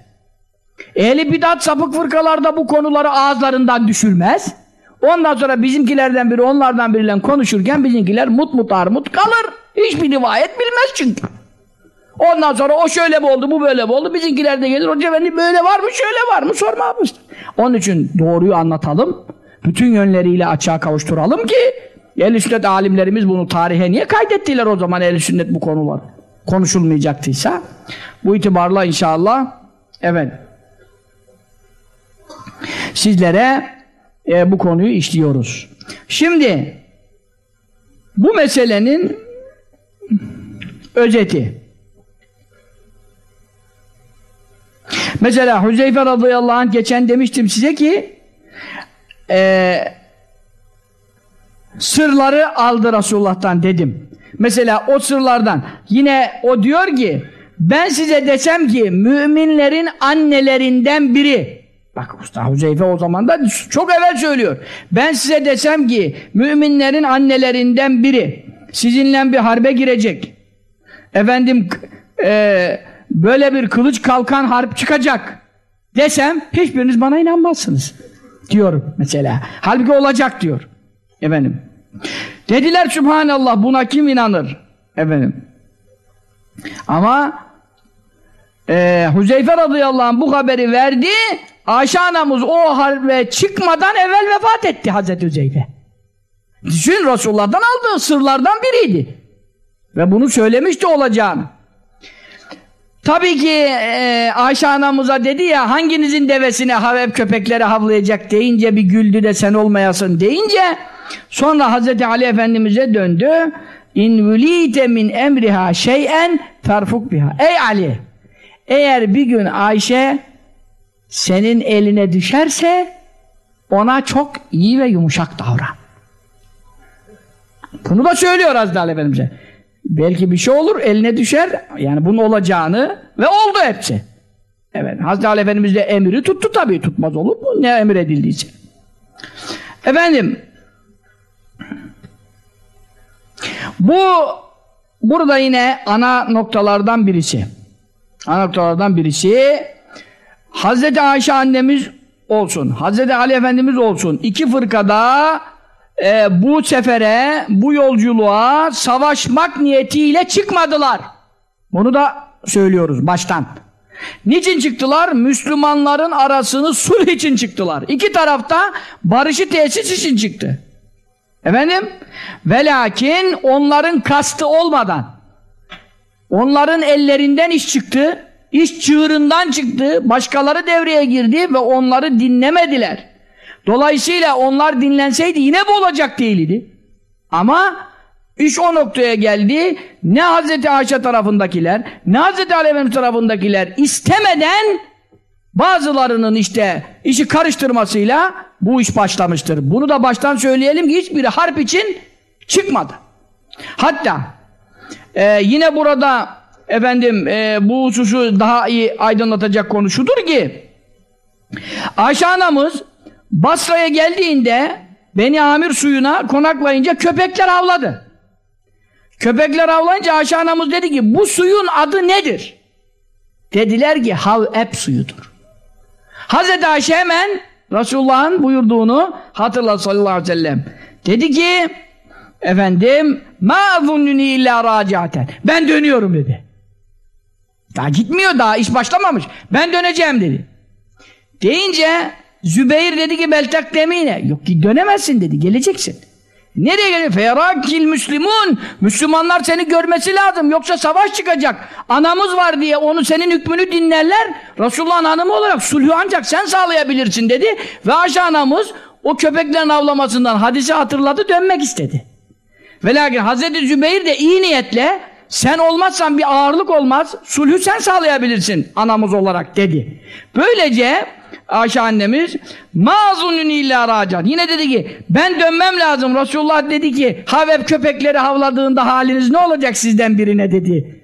Ehli bidat sapık fırkalarda bu konuları ağızlarından düşürmez. Ondan sonra bizimkilerden biri onlardan biriyle konuşurken bizimkiler mut mut armut kalır. Hiçbir rivayet bilmez çünkü. Ondan sonra o şöyle mi oldu, bu böyle mi oldu? Bizimkiler de gelir, hoca efendi böyle var mı, şöyle var mı sorma yapmıştır. Onun için doğruyu anlatalım. Bütün yönleriyle açığa kavuşturalım ki ehl sünnet alimlerimiz bunu tarihe niye kaydettiler o zaman ehl sünnet bu konular konuşulmayacaktıysa. Bu itibarla inşallah evet sizlere e, bu konuyu işliyoruz. Şimdi bu meselenin özeti. Mesela Hüzeyfe radıyallahu anh geçen demiştim size ki e, sırları aldı Resulullah'tan dedim. Mesela o sırlardan yine o diyor ki ben size desem ki müminlerin annelerinden biri bak usta Hüzeyfe o zaman da çok evvel söylüyor. Ben size desem ki müminlerin annelerinden biri sizinle bir harbe girecek. Efendim eee böyle bir kılıç kalkan harp çıkacak desem hiçbiriniz bana inanmazsınız diyorum mesela. Halbuki olacak diyor. Efendim. Dediler Subhanallah buna kim inanır? Efendim. Ama e, Huzeyfe radıyallahu anh bu haberi verdi. Ayşe anamız o harbe çıkmadan evvel vefat etti Hazreti Huzeyfe. Düşün Resulullah'dan aldığı sırlardan biriydi. Ve bunu söylemişti olacağını. Tabii ki e, Ayşe anamıza dedi ya hanginizin devesine hav köpekleri havlayacak deyince bir güldü de sen olmayasın deyince sonra Hazreti Ali Efendimiz'e döndü. İn min emriha şeyen ferfuk biha. Ey Ali! Eğer bir gün Ayşe senin eline düşerse ona çok iyi ve yumuşak davran. Bunu da söylüyor Hazreti Ali Efendimiz'e. Belki bir şey olur, eline düşer. Yani bunun olacağını ve oldu hepsi. Evet, Hazreti Ali Efendimiz de emri tuttu tabii. Tutmaz olur mu? Ne emir edildiyse. Efendim, bu burada yine ana noktalardan birisi. Ana noktalardan birisi Hazreti Ayşe annemiz olsun, Hazreti Ali Efendimiz olsun. iki fırkada e, bu sefere, bu yolculuğa savaşmak niyetiyle çıkmadılar. Bunu da söylüyoruz baştan. Niçin çıktılar? Müslümanların arasını sulh için çıktılar. İki tarafta barışı tesis için çıktı. Efendim? Ve lakin onların kastı olmadan onların ellerinden iş çıktı. iş çığırından çıktı. Başkaları devreye girdi ve onları dinlemediler. Dolayısıyla onlar dinlenseydi yine bu olacak değildi. Ama iş o noktaya geldi. Ne Hazreti Ayşe tarafındakiler, ne Hazreti Ali tarafındakiler istemeden bazılarının işte işi karıştırmasıyla bu iş başlamıştır. Bunu da baştan söyleyelim ki hiçbiri harp için çıkmadı. Hatta e, yine burada efendim e, bu hususu daha iyi aydınlatacak konu şudur ki Ayşe anamız Basra'ya geldiğinde Beni Amir suyuna konaklayınca köpekler avladı. Köpekler avlayınca Ayşe anamız dedi ki bu suyun adı nedir? Dediler ki Haveb suyudur. Hazreti Ayşe hemen Resulullah'ın buyurduğunu hatırladı sallallahu aleyhi ve sellem. Dedi ki efendim ma zunnuni illa raciaten. Ben dönüyorum dedi. Daha gitmiyor daha iş başlamamış. Ben döneceğim dedi. Deyince Zübeyir dedi ki beltak demine. Yok ki dönemezsin dedi. Geleceksin. Nereye geliyor? Ferakil Müslümun. Müslümanlar seni görmesi lazım. Yoksa savaş çıkacak. Anamız var diye onu senin hükmünü dinlerler. Resulullah'ın hanımı olarak sulhü ancak sen sağlayabilirsin dedi. Ve Ayşe anamız o köpeklerin avlamasından hadisi hatırladı dönmek istedi. Ve lakin Hazreti Zübeyir de iyi niyetle sen olmazsan bir ağırlık olmaz. Sulhü sen sağlayabilirsin anamız olarak dedi. Böylece Ayşe annemiz mazunun illa racan. Yine dedi ki ben dönmem lazım. Resulullah dedi ki Haveb köpekleri havladığında haliniz ne olacak sizden birine dedi.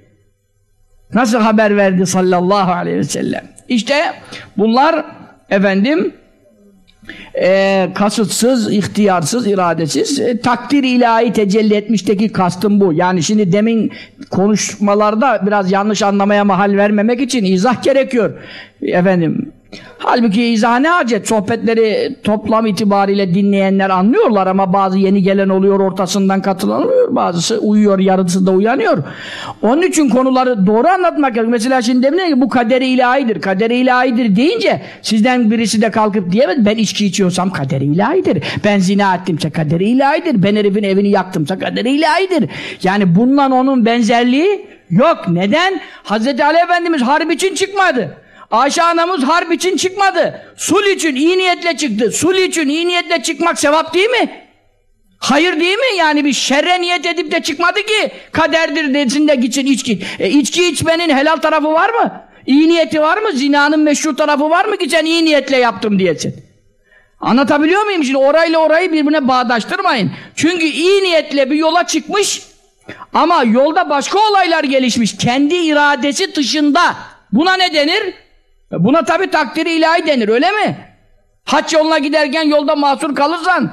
Nasıl haber verdi sallallahu aleyhi ve sellem. İşte bunlar efendim e, kasıtsız, ihtiyarsız, iradesiz e, takdir ilahi tecelli etmişteki kastım bu. Yani şimdi demin konuşmalarda biraz yanlış anlamaya mahal vermemek için izah gerekiyor. Efendim Halbuki izah ne hacet? Sohbetleri toplam itibariyle dinleyenler anlıyorlar ama bazı yeni gelen oluyor, ortasından katılanıyor. Bazısı uyuyor, yarısı da uyanıyor. Onun için konuları doğru anlatmak gerekiyor. Mesela şimdi demin ki bu kaderi ilahidir, kaderi ilahidir deyince sizden birisi de kalkıp diyemez. Ben içki içiyorsam kaderi ilahidir. Ben zina ettimse kaderi ilahidir. Ben herifin evini yaktımsa kaderi ilahidir. Yani bununla onun benzerliği yok. Neden? Hazreti Ali Efendimiz harp için çıkmadı. Ayşe anamız harp için çıkmadı. Sul için iyi niyetle çıktı. Sul için iyi niyetle çıkmak sevap değil mi? Hayır değil mi? Yani bir şerre niyet edip de çıkmadı ki kaderdir desin de gitsin içki. E, içki içmenin helal tarafı var mı? İyi niyeti var mı? Zinanın meşru tarafı var mı ki sen iyi niyetle yaptım diyesin? Anlatabiliyor muyum? Şimdi orayla orayı birbirine bağdaştırmayın. Çünkü iyi niyetle bir yola çıkmış ama yolda başka olaylar gelişmiş. Kendi iradesi dışında. Buna ne denir? E, buna tabi takdiri ilahi denir öyle mi? Haç yoluna giderken yolda mahsur kalırsan,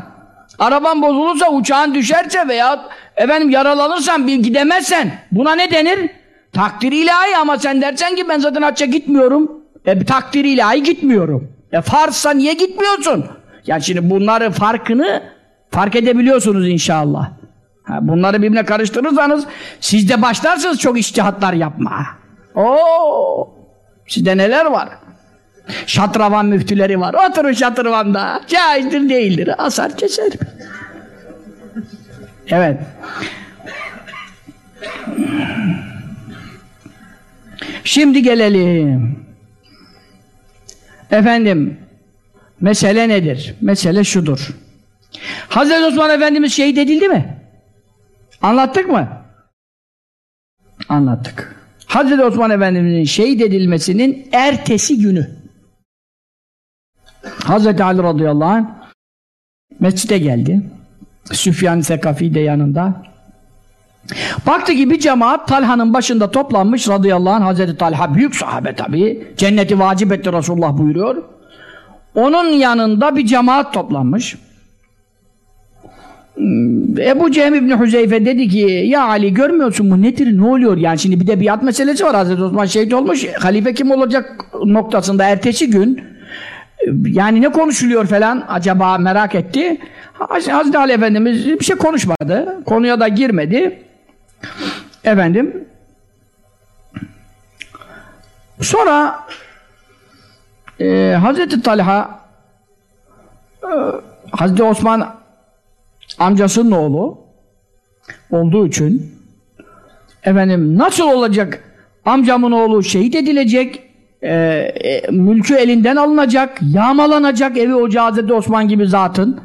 araban bozulursa, uçağın düşerse veya efendim yaralanırsan, bir gidemezsen buna ne denir? Takdiri ilahi ama sen dersen ki ben zaten hacca gitmiyorum. E takdiri ilahi gitmiyorum. E farzsa niye gitmiyorsun? Yani şimdi bunları farkını fark edebiliyorsunuz inşallah. Ha, bunları birbirine karıştırırsanız siz de başlarsınız çok iştihatlar yapma. Oo! Sizde neler var? Şatravan müftüleri var. Oturun şatravanda. Caizdir değildir. Asar keser. Evet. Şimdi gelelim. Efendim, mesele nedir? Mesele şudur. Hazreti Osman Efendimiz şehit edildi mi? Anlattık mı? Anlattık. Hazreti Osman Efendimiz'in şehit edilmesinin ertesi günü Hazreti Ali radıyallahu anh mescide geldi. Süfyan Sekafi de yanında. Baktı ki bir cemaat Talha'nın başında toplanmış radıyallahu anh Hazreti Talha büyük sahabe tabi. Cenneti vacip etti Resulullah buyuruyor. Onun yanında bir cemaat toplanmış. Hmm, Ebu Cem İbni Hüzeyfe dedi ki ya Ali görmüyorsun mu? Nedir ne oluyor? Yani şimdi bir de biat meselesi var. Hazreti Osman şehit olmuş. Halife kim olacak noktasında ertesi gün yani ne konuşuluyor falan acaba merak etti. Hazreti Ali Efendimiz bir şey konuşmadı. Konuya da girmedi. Efendim sonra e, Hazreti Talha e, Hazreti Osman amcasının oğlu olduğu için efendim nasıl olacak? Amcamın oğlu şehit edilecek e, e, mülkü elinden alınacak yağmalanacak evi ocağı Hazreti Osman gibi zatın.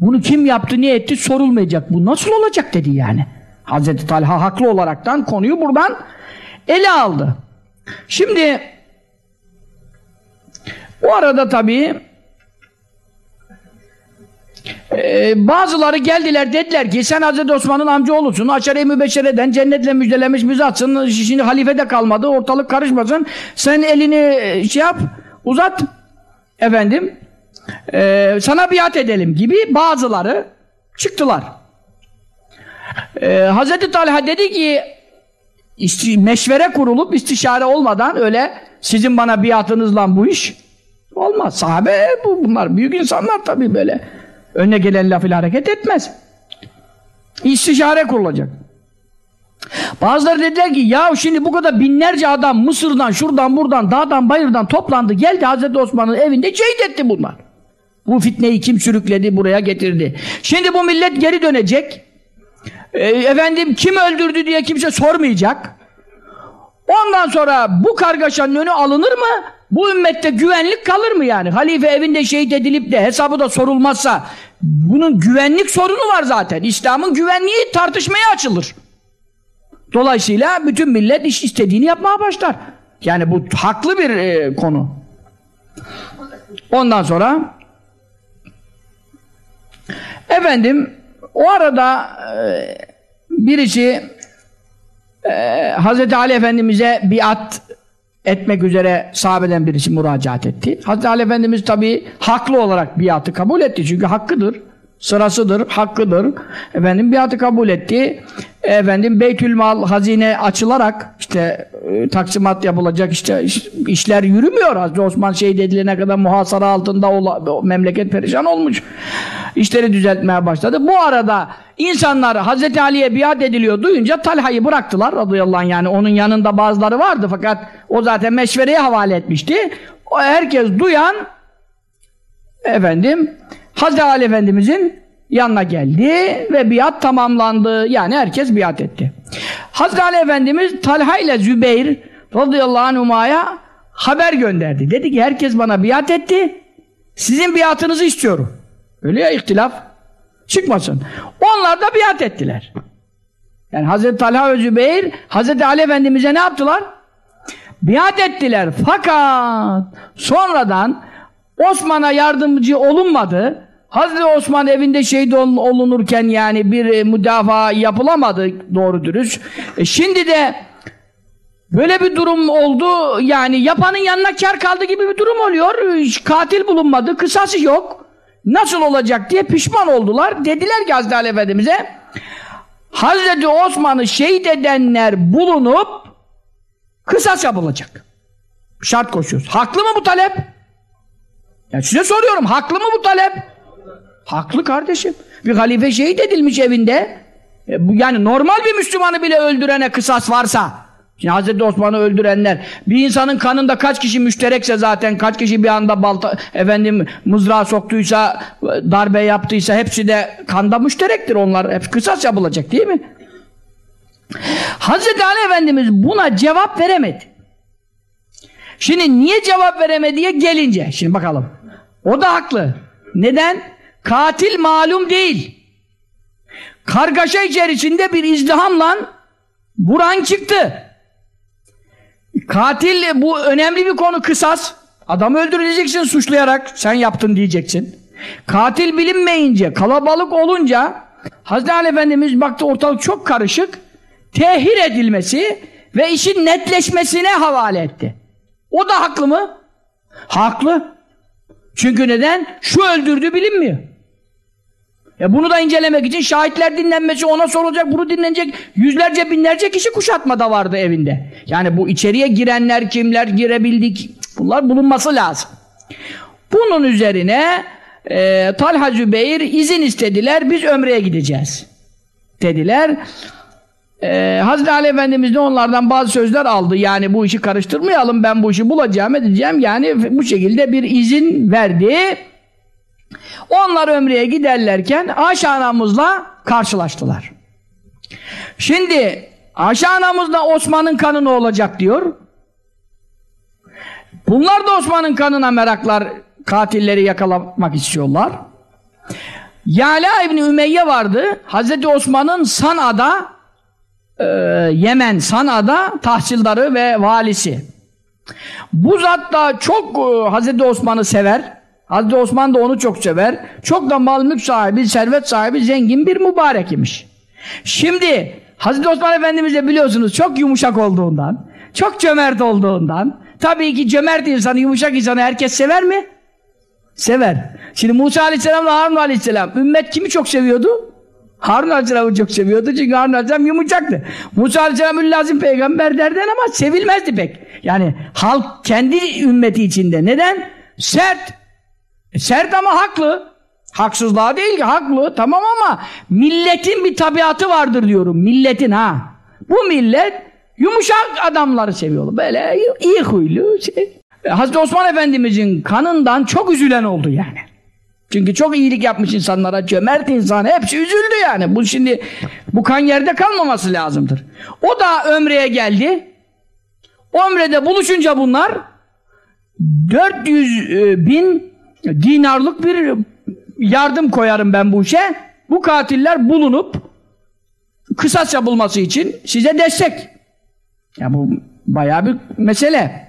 Bunu kim yaptı niye etti sorulmayacak. Bu nasıl olacak dedi yani. Hazreti Talha haklı olaraktan konuyu buradan ele aldı. Şimdi o arada tabii ee, bazıları geldiler dediler ki sen Hazreti Osman'ın amca olursun. Aşere-i Mübeşşere'den cennetle müjdelemiş bizi. Şimdi halife de kalmadı. Ortalık karışmasın. Sen elini e, şey yap uzat. Efendim e, sana biat edelim gibi bazıları çıktılar. E, Hazreti Talha dedi ki meşvere kurulup istişare olmadan öyle sizin bana biatınızla bu iş olmaz. Sahabe bu, bunlar büyük insanlar tabii böyle Önüne gelen laf ile hareket etmez. İstişare kurulacak. Bazıları dediler ki ya şimdi bu kadar binlerce adam Mısır'dan, şuradan, buradan, dağdan, bayırdan toplandı. Geldi Hazreti Osman'ın evinde şehit etti bunlar. Bu fitneyi kim sürükledi, buraya getirdi. Şimdi bu millet geri dönecek. E, efendim kim öldürdü diye kimse sormayacak. Ondan sonra bu kargaşanın önü alınır mı? Bu ümmette güvenlik kalır mı yani? Halife evinde şehit edilip de hesabı da sorulmazsa bunun güvenlik sorunu var zaten. İslam'ın güvenliği tartışmaya açılır. Dolayısıyla bütün millet iş istediğini yapmaya başlar. Yani bu haklı bir e, konu. Ondan sonra efendim o arada e, birisi e, Hz. Ali Efendimiz'e biat etmek üzere sahabeden birisi müracaat etti. Hz. Ali Efendimiz tabi haklı olarak biatı kabul etti. Çünkü hakkıdır. Sırasıdır, hakkıdır. Efendim biatı kabul etti. Efendim Beytülmal hazine açılarak işte e, taksimat yapılacak işte iş, işler yürümüyor. Hazreti Osman şehit edilene kadar muhasara altında o, memleket perişan olmuş. İşleri düzeltmeye başladı. Bu arada insanlar Hazreti Ali'ye biat ediliyor duyunca Talha'yı bıraktılar radıyallahu anh yani onun yanında bazıları vardı fakat o zaten meşvereye havale etmişti. O herkes duyan efendim Hazreti Ali Efendimizin yanına geldi ve biat tamamlandı. Yani herkes biat etti. Hazreti Ali Efendimiz Talha ile Zübeyir radıyallahu anhuma'ya haber gönderdi. Dedi ki herkes bana biat etti. Sizin biatınızı istiyorum. Öyle ya ihtilaf çıkmasın. Onlar da biat ettiler. Yani Hazreti Talha ve Zübeyir Hazreti Ali Efendimiz'e ne yaptılar? Biat ettiler. Fakat sonradan Osman'a yardımcı olunmadı. Hazreti Osman evinde şehit olunurken yani bir e, müdafaa yapılamadı doğru dürüst. E şimdi de böyle bir durum oldu yani yapanın yanına kar kaldı gibi bir durum oluyor. Katil bulunmadı, kısası yok. Nasıl olacak diye pişman oldular. Dediler ki Hazreti Ali Efendimiz'e Hazreti Osman'ı şehit edenler bulunup kısas yapılacak. Şart koşuyoruz. Haklı mı bu talep? Ya size soruyorum. Haklı mı bu talep? Haklı kardeşim. Bir halife şehit edilmiş evinde. E, yani normal bir Müslümanı bile öldürene kısas varsa Şimdi Hazreti Osman'ı öldürenler bir insanın kanında kaç kişi müşterekse zaten kaç kişi bir anda balta efendim mızrağı soktuysa darbe yaptıysa hepsi de kanda müşterektir onlar hep kısas yapılacak değil mi? Hazreti Ali Efendimiz buna cevap veremedi. Şimdi niye cevap veremediye gelince şimdi bakalım. O da haklı. Neden? Katil malum değil. Kargaşa içerisinde bir izdihamla Buran çıktı. Katil bu önemli bir konu kısas. Adamı öldüreceksin suçlayarak sen yaptın diyeceksin. Katil bilinmeyince kalabalık olunca Hazreti Ali Efendimiz baktı ortalık çok karışık tehir edilmesi ve işin netleşmesine havale etti. O da haklı mı? Haklı. Çünkü neden? Şu öldürdü bilinmiyor. E bunu da incelemek için şahitler dinlenmesi ona sorulacak, bunu dinlenecek. Yüzlerce binlerce kişi kuşatmada vardı evinde. Yani bu içeriye girenler kimler girebildik bunlar bulunması lazım. Bunun üzerine e, Talha Zübeyir izin istediler biz ömreye gideceğiz dediler. E, Hazreti Ali Efendimiz de onlardan bazı sözler aldı. Yani bu işi karıştırmayalım ben bu işi bulacağım edeceğim. Yani bu şekilde bir izin verdi. Onlar ömreye giderlerken Ayşe anamızla karşılaştılar. Şimdi Ayşe anamızla Osman'ın kanı ne olacak diyor. Bunlar da Osman'ın kanına meraklar, katilleri yakalamak istiyorlar. Yala İbni Ümeyye vardı. Hazreti Osman'ın San'a'da e, Yemen San'a'da tahsildarı ve valisi. Bu zat da çok e, Hazreti Osman'ı sever. Hazreti Osman da onu çok sever. Çok da mal mülk sahibi, servet sahibi, zengin bir mübarek imiş. Şimdi Hazreti Osman Efendimiz de biliyorsunuz çok yumuşak olduğundan, çok cömert olduğundan, tabii ki cömert insanı, yumuşak insanı herkes sever mi? Sever. Şimdi Musa Aleyhisselam ve Harun Aleyhisselam, ümmet kimi çok seviyordu? Harun Aleyhisselam'ı çok seviyordu çünkü Harun Aleyhisselam yumuşaktı. Musa Aleyhisselam lazım peygamber derden ama sevilmezdi pek. Yani halk kendi ümmeti içinde. Neden? Sert. E, sert ama haklı. Haksızlığa değil ki haklı tamam ama milletin bir tabiatı vardır diyorum. Milletin ha. Bu millet yumuşak adamları seviyor. Böyle iyi huylu şey. E, Hazreti Osman Efendimizin kanından çok üzülen oldu yani. Çünkü çok iyilik yapmış insanlara, cömert insan, hepsi üzüldü yani. Bu şimdi, bu kan yerde kalmaması lazımdır. O da Ömre'ye geldi. Ömre'de buluşunca bunlar 400 e, bin dinarlık bir yardım koyarım ben bu işe. Bu katiller bulunup kısas yapılması için size destek. Ya bu bayağı bir mesele.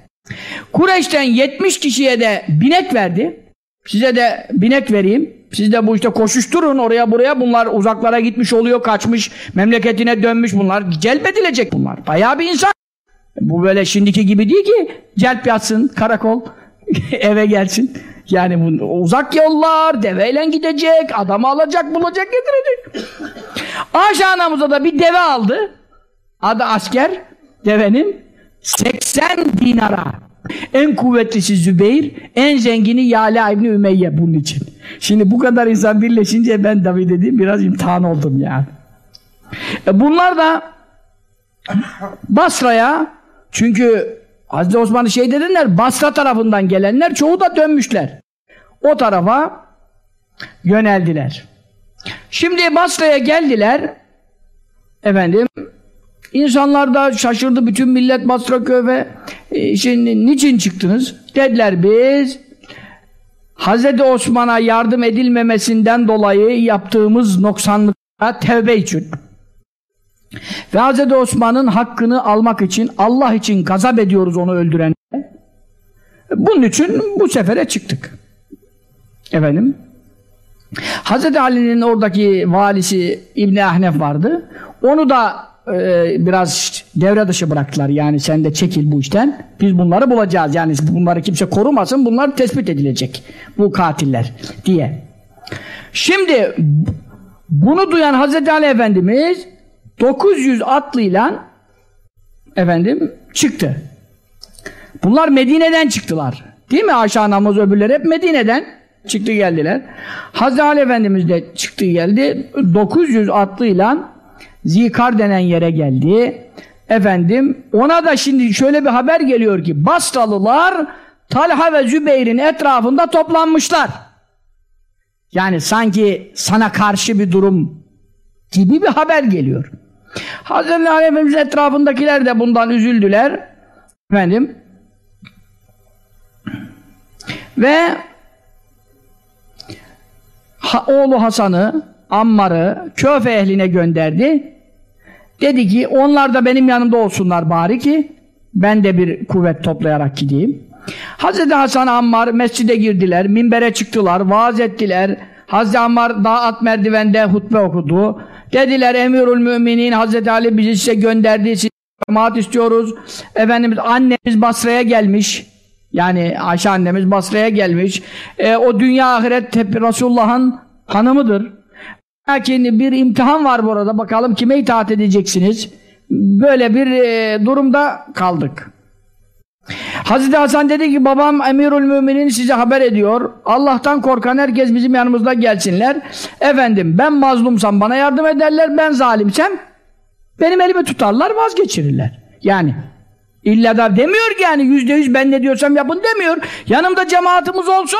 Kureyş'ten 70 kişiye de binek verdi. Size de binek vereyim. Siz de bu işte koşuşturun oraya buraya. Bunlar uzaklara gitmiş oluyor, kaçmış, memleketine dönmüş bunlar. Celbedilecek bunlar. Bayağı bir insan. Bu böyle şimdiki gibi değil ki celp yatsın, karakol eve gelsin. Yani bu uzak yollar, deveyle gidecek, adamı alacak, bulacak, getirecek. Ayşe anamıza da bir deve aldı. Adı asker, devenin 80 dinara. En kuvvetlisi Zübeyir, en zengini Yala İbni Ümeyye bunun için. Şimdi bu kadar insan birleşince ben tabii dediğim biraz imtihan oldum yani. E bunlar da Basra'ya çünkü Hazreti Osman'ı şey dediler Basra tarafından gelenler çoğu da dönmüşler. O tarafa yöneldiler. Şimdi Basra'ya geldiler efendim İnsanlar da şaşırdı. Bütün millet Basra köve. E, şimdi niçin çıktınız? Dediler biz Hazreti Osman'a yardım edilmemesinden dolayı yaptığımız noksanlıklara tevbe için ve Hazreti Osman'ın hakkını almak için Allah için gazap ediyoruz onu öldüren. Bunun için bu sefere çıktık. Efendim Hazreti Ali'nin oradaki valisi İbni Ahnef vardı. Onu da e, biraz devre dışı bıraktılar. Yani sen de çekil bu işten. Biz bunları bulacağız. Yani bunları kimse korumasın. Bunlar tespit edilecek. Bu katiller diye. Şimdi bunu duyan Hazreti Ali Efendimiz 900 atlıyla efendim çıktı. Bunlar Medine'den çıktılar. Değil mi? Aşağı namaz öbürleri hep Medine'den çıktı geldiler. Hazreti Ali Efendimiz de çıktı geldi. 900 atlıyla Zikar denen yere geldi. Efendim ona da şimdi şöyle bir haber geliyor ki Basralılar Talha ve Zübeyir'in etrafında toplanmışlar. Yani sanki sana karşı bir durum gibi bir haber geliyor. Hazreti Ali Efendimiz etrafındakiler de bundan üzüldüler. Efendim ve ha, oğlu Hasan'ı Ammar'ı Köfe ehline gönderdi. Dedi ki onlar da benim yanımda olsunlar bari ki ben de bir kuvvet toplayarak gideyim. Hazreti Hasan Ammar mescide girdiler, minbere çıktılar, vaaz ettiler. Hazreti Ammar daha at merdivende hutbe okudu. Dediler Emirül Müminin Hazreti Ali bizi size gönderdi, size cemaat istiyoruz. Efendimiz annemiz Basra'ya gelmiş. Yani Ayşe annemiz Basra'ya gelmiş. E, o dünya ahiret hep Resulullah'ın hanımıdır. Lakin bir imtihan var burada. Bakalım kime itaat edeceksiniz? Böyle bir e, durumda kaldık. Hazreti Hasan dedi ki babam Emirül Müminin size haber ediyor. Allah'tan korkan herkes bizim yanımızda gelsinler. Efendim ben mazlumsam bana yardım ederler. Ben zalimsem benim elimi tutarlar vazgeçirirler. Yani illa da demiyor ki yani yüzde yüz ben ne diyorsam yapın demiyor. Yanımda cemaatimiz olsun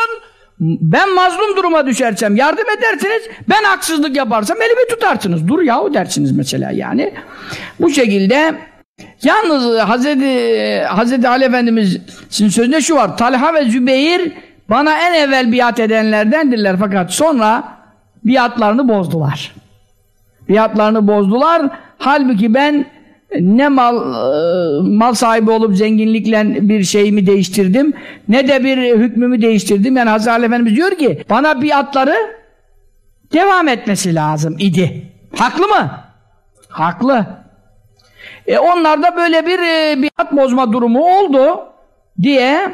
ben mazlum duruma düşersem yardım edersiniz, ben haksızlık yaparsam elimi tutarsınız. Dur yahu dersiniz mesela yani. Bu şekilde yalnız Hazreti, Hazreti Ali Efendimiz'in sözünde şu var. Talha ve Zübeyir bana en evvel biat edenlerdendirler fakat sonra biatlarını bozdular. Biatlarını bozdular. Halbuki ben ne mal e, mal sahibi olup zenginlikle bir şeyimi değiştirdim ne de bir hükmümü değiştirdim. Yani Hazreti Ali Efendimiz diyor ki bana biatları devam etmesi lazım idi. Haklı mı? Haklı. E onlar da böyle bir e, biat bozma durumu oldu diye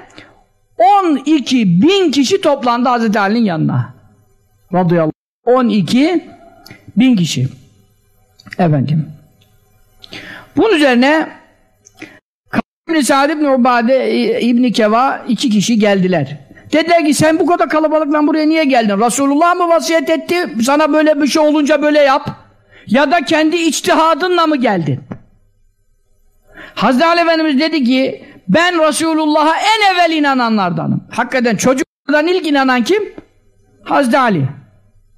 12 bin kişi toplandı Hazreti Ali'nin yanına. Radıyallahu 12 bin kişi. Efendim. Bunun üzerine İbn-i Sa'd İbn-i Ubade İbn-i Keva iki kişi geldiler. Dediler ki sen bu kadar kalabalıkla buraya niye geldin? Resulullah mı vasiyet etti? Sana böyle bir şey olunca böyle yap. Ya da kendi içtihadınla mı geldin? Hazreti Ali Efendimiz dedi ki ben Resulullah'a en evvel inananlardanım. Hakikaten çocuklardan ilk inanan kim? Hazreti Ali.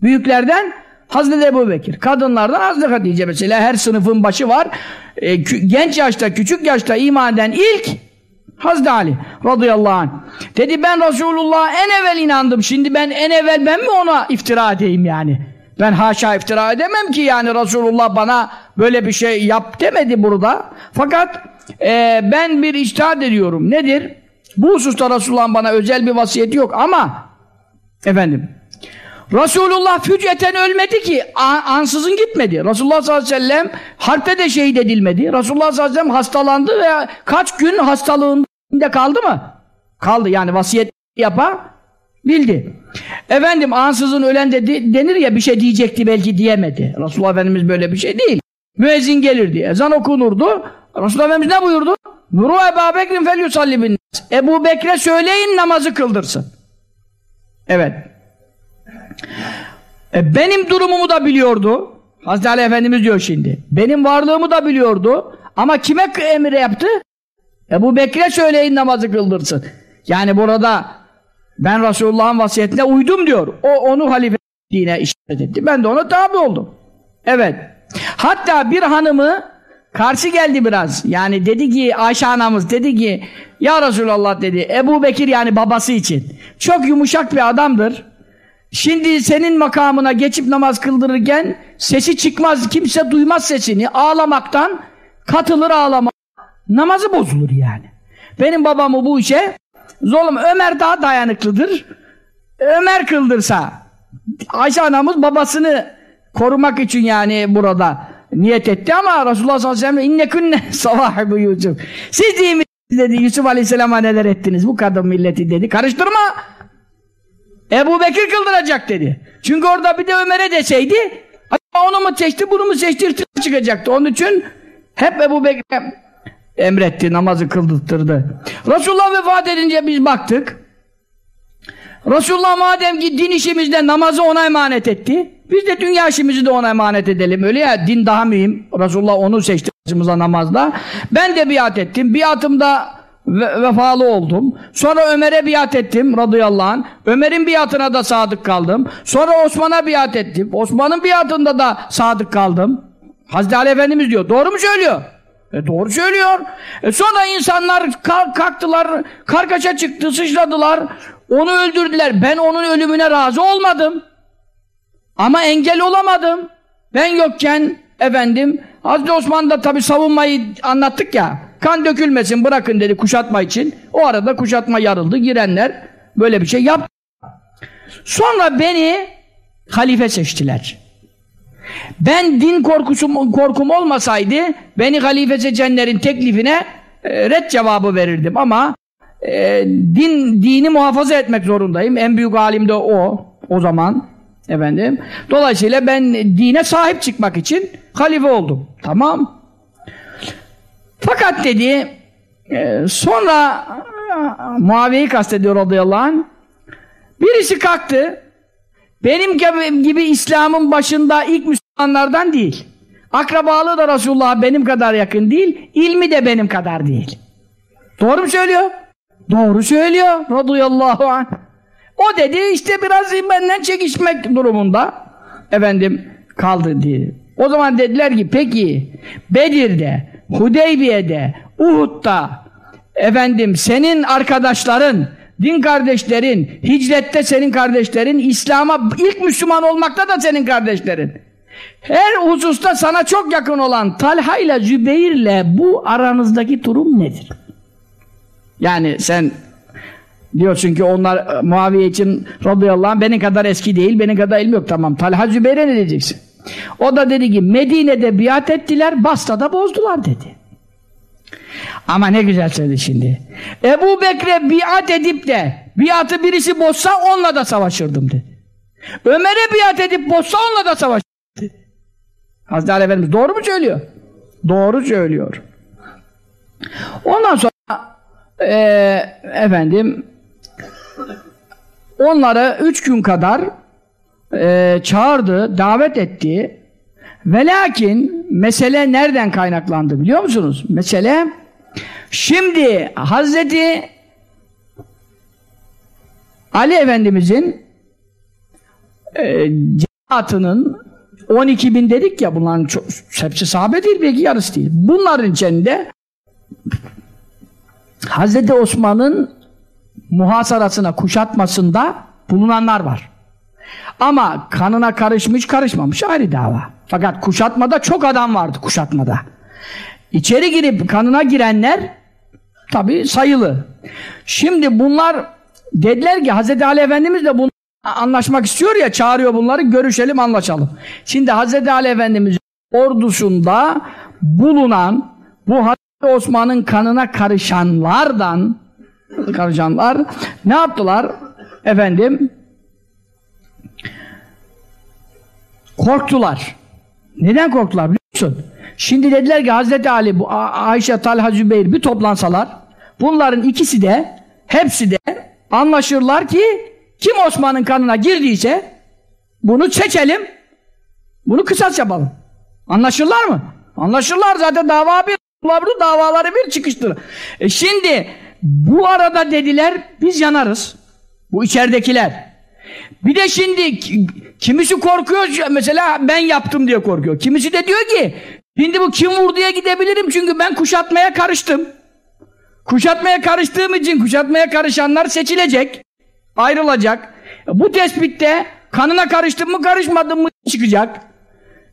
Büyüklerden Hazreti Ebu Bekir. Kadınlardan Hazreti Hatice mesela her sınıfın başı var. E, genç yaşta, küçük yaşta iman eden ilk Hazreti Ali radıyallahu anh. Dedi ben Resulullah'a en evvel inandım. Şimdi ben en evvel ben mi ona iftira edeyim yani? Ben haşa iftira edemem ki yani Resulullah bana böyle bir şey yap demedi burada. Fakat e, ben bir içtihat ediyorum. Nedir? Bu hususta Resulullah'ın bana özel bir vasiyeti yok ama efendim Resulullah füceten ölmedi ki ansızın gitmedi. Resulullah sallallahu aleyhi ve sellem harpte de şehit edilmedi. Resulullah sallallahu aleyhi ve sellem hastalandı ve kaç gün hastalığında kaldı mı? Kaldı yani vasiyet yapa bildi. Efendim ansızın ölen dedi denir ya bir şey diyecekti belki diyemedi. Resulullah Efendimiz böyle bir şey değil. Müezzin gelirdi. Ezan okunurdu. Resulullah Efendimiz ne buyurdu? Nuru Ebu Bekir'in fel yusallibin. Ebu Bekir'e söyleyin namazı kıldırsın. Evet. E, benim durumumu da biliyordu. Hazreti Ali Efendimiz diyor şimdi. Benim varlığımı da biliyordu. Ama kime emir yaptı? Ebu Bekir'e söyleyin namazı kıldırsın. Yani burada ben Resulullah'ın vasiyetine uydum diyor. O onu halifeliğine işaret etti. Ben de ona tabi oldum. Evet. Hatta bir hanımı karşı geldi biraz. Yani dedi ki Ayşe anamız dedi ki ya Resulallah dedi Ebu Bekir yani babası için çok yumuşak bir adamdır. Şimdi senin makamına geçip namaz kıldırırken sesi çıkmaz, kimse duymaz sesini. Ağlamaktan katılır ağlama. Namazı bozulur yani. Benim babamı bu işe Zolum Ömer daha dayanıklıdır. Ömer kıldırsa Ayşe anamız babasını korumak için yani burada niyet etti ama Resulullah sallallahu aleyhi ve sellem innekünne sahibi Yusuf. Siz değil mi dedi Yusuf aleyhisselama neler ettiniz bu kadın milleti dedi. Karıştırma. Ebu Bekir kıldıracak dedi. Çünkü orada bir de Ömer'e deseydi onu mu seçti bunu mu seçti çıkacaktı. Onun için hep Ebu Bekir'e emretti, namazı kıldırttırdı. Resulullah vefat edince biz baktık. Resulullah madem ki din işimizde namazı ona emanet etti. Biz de dünya işimizi de ona emanet edelim. Öyle ya din daha mühim. Resulullah onu seçti başımıza namazda. Ben de biat ettim. Biatımda ve vefalı oldum. Sonra Ömer'e biat ettim radıyallahu anh. Ömer'in biatına da sadık kaldım. Sonra Osman'a biat ettim. Osman'ın biatında da sadık kaldım. Hazreti Ali Efendimiz diyor. Doğru mu söylüyor? E doğru söylüyor. E sonra insanlar kalktılar, kargaşa çıktı, sıçradılar. Onu öldürdüler. Ben onun ölümüne razı olmadım. Ama engel olamadım. Ben yokken efendim Hazreti Osman da tabi savunmayı anlattık ya. Kan dökülmesin bırakın dedi kuşatma için. O arada kuşatma yarıldı. Girenler böyle bir şey yaptı. Sonra beni halife seçtiler. Ben din korkusum, korkum olmasaydı beni halife seçenlerin teklifine e, red cevabı verirdim ama e, din dini muhafaza etmek zorundayım. En büyük alim de o o zaman efendim. Dolayısıyla ben dine sahip çıkmak için halife oldum. Tamam. Fakat dedi e, sonra e, Muaviye'yi kastediyor radıyallahu anh. Birisi kalktı benim gibi, İslam'ın başında ilk Müslümanlardan değil. Akrabalığı da Resulullah'a benim kadar yakın değil, ilmi de benim kadar değil. Doğru mu söylüyor? Doğru söylüyor radıyallahu anh. O dedi işte biraz benden çekişmek durumunda efendim kaldı diye. O zaman dediler ki peki Bedir'de, Hudeybiye'de, Uhud'da efendim senin arkadaşların din kardeşlerin, hicrette senin kardeşlerin, İslam'a ilk Müslüman olmakta da senin kardeşlerin. Her hususta sana çok yakın olan Talha ile Zübeyir'le bu aranızdaki durum nedir? Yani sen diyorsun ki onlar e, Muaviye için radıyallahu anh benim kadar eski değil, benim kadar ilmi yok. Tamam Talha Zübeyir'e ne diyeceksin? O da dedi ki Medine'de biat ettiler, Basra'da bozdular dedi. Ama ne güzel söyledi şimdi. Ebu Bekre biat edip de biatı birisi bozsa onunla da savaşırdım dedi. Ömer'e biat edip bozsa onunla da savaşırdım dedi. Hazreti Ali Efendimiz doğru mu söylüyor? Doğru söylüyor. Ondan sonra e, efendim onları üç gün kadar e, çağırdı, davet etti. Ve lakin mesele nereden kaynaklandı biliyor musunuz? Mesele Şimdi Hazreti Ali Efendimizin e, cemaatinin 12 bin dedik ya bunların çok, hepsi sahabe değil belki yarısı değil. Bunların içinde Hz. Osman'ın muhasarasına kuşatmasında bulunanlar var. Ama kanına karışmış karışmamış ayrı dava. Fakat kuşatmada çok adam vardı kuşatmada. İçeri girip kanına girenler tabi sayılı. Şimdi bunlar dediler ki Hz. Ali Efendimiz de bunu anlaşmak istiyor ya çağırıyor bunları görüşelim anlaşalım. Şimdi Hz. Ali Efendimiz ordusunda bulunan bu Hz. Osman'ın kanına karışanlardan karışanlar ne yaptılar? Efendim korktular. Neden korktular biliyor musun? Şimdi dediler ki Hazreti Ali, bu Ayşe, Talha, Zübeyir bir toplansalar bunların ikisi de hepsi de anlaşırlar ki kim Osman'ın kanına girdiyse bunu çekelim bunu kısas yapalım. Anlaşırlar mı? Anlaşırlar zaten dava bir davaları bir çıkıştır. E şimdi bu arada dediler biz yanarız. Bu içeridekiler. Bir de şimdi kimisi korkuyor mesela ben yaptım diye korkuyor. Kimisi de diyor ki şimdi bu kim vurduya gidebilirim çünkü ben kuşatmaya karıştım. Kuşatmaya karıştığım için kuşatmaya karışanlar seçilecek. Ayrılacak. Bu tespitte kanına karıştım mı karışmadım mı çıkacak.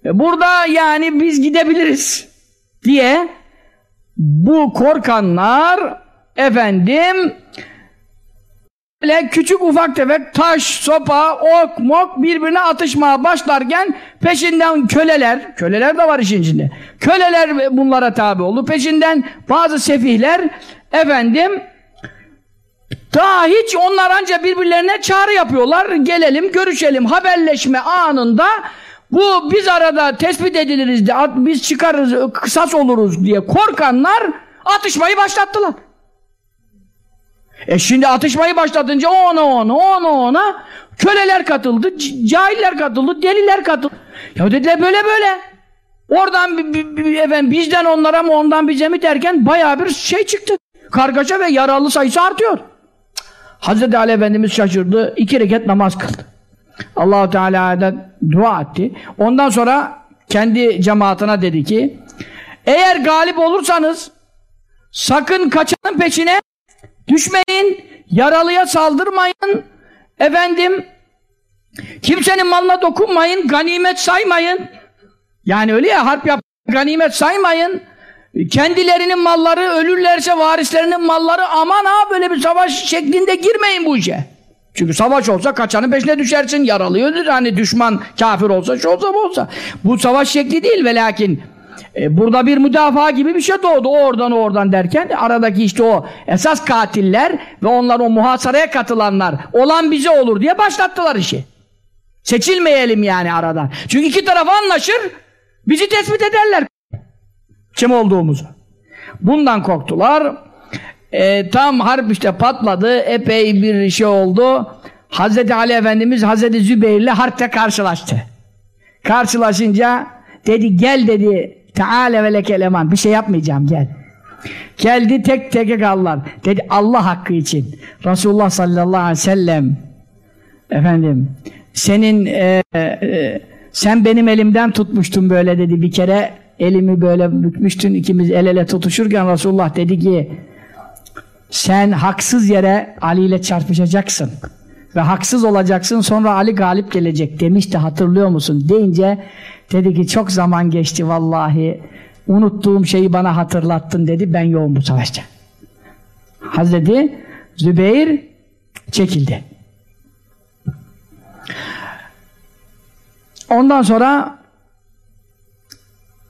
E, burada yani biz gidebiliriz diye bu korkanlar efendim böyle küçük ufak tefek taş, sopa, ok, mok birbirine atışmaya başlarken peşinden köleler, köleler de var işin içinde. Köleler bunlara tabi oldu. Peşinden bazı sefihler efendim daha hiç onlar anca birbirlerine çağrı yapıyorlar. Gelelim, görüşelim. Haberleşme anında bu biz arada tespit ediliriz de biz çıkarız, kısas oluruz diye korkanlar atışmayı başlattılar. E şimdi atışmayı başlatınca ona ona, ona ona köleler katıldı, cahiller katıldı, deliler katıldı. Ya dediler böyle böyle. Oradan efendim, bizden onlara mı ondan bize mi derken bayağı bir şey çıktı. Kargaşa ve yaralı sayısı artıyor. Hazreti Ali Efendimiz şaşırdı. iki rekat namaz kıldı. Allahu Teala'dan dua etti. Ondan sonra kendi cemaatine dedi ki eğer galip olursanız sakın kaçanın peşine Düşmeyin, yaralıya saldırmayın, efendim, kimsenin malına dokunmayın, ganimet saymayın. Yani öyle ya, harp yap, ganimet saymayın. Kendilerinin malları, ölürlerse varislerinin malları, aman ha böyle bir savaş şeklinde girmeyin bu işe. Çünkü savaş olsa kaçanın peşine düşersin, yaralıyı öldür. Hani düşman kafir olsa, şu olsa bu olsa. Bu savaş şekli değil ve lakin e, burada bir müdafaa gibi bir şey doğdu. O oradan o oradan derken aradaki işte o esas katiller ve onlar o muhasaraya katılanlar olan bize olur diye başlattılar işi. Seçilmeyelim yani aradan. Çünkü iki taraf anlaşır bizi tespit ederler kim olduğumuzu. Bundan korktular. E, tam harp işte patladı. Epey bir şey oldu. Hazreti Ali Efendimiz Hazreti Zübeyir'le harpte karşılaştı. Karşılaşınca dedi gel dedi Teala ve lekel. Bir şey yapmayacağım gel. Geldi tek teke kaldılar. Dedi Allah hakkı için. Resulullah sallallahu aleyhi ve sellem efendim senin e, e, sen benim elimden tutmuştun böyle dedi bir kere elimi böyle bükmüştün ikimiz el ele tutuşurken Resulullah dedi ki sen haksız yere Ali ile çarpışacaksın ve haksız olacaksın sonra Ali galip gelecek demişti hatırlıyor musun deyince Dedi ki çok zaman geçti vallahi. Unuttuğum şeyi bana hatırlattın dedi. Ben yoğun bu savaşta. Hazreti Zübeyir çekildi. Ondan sonra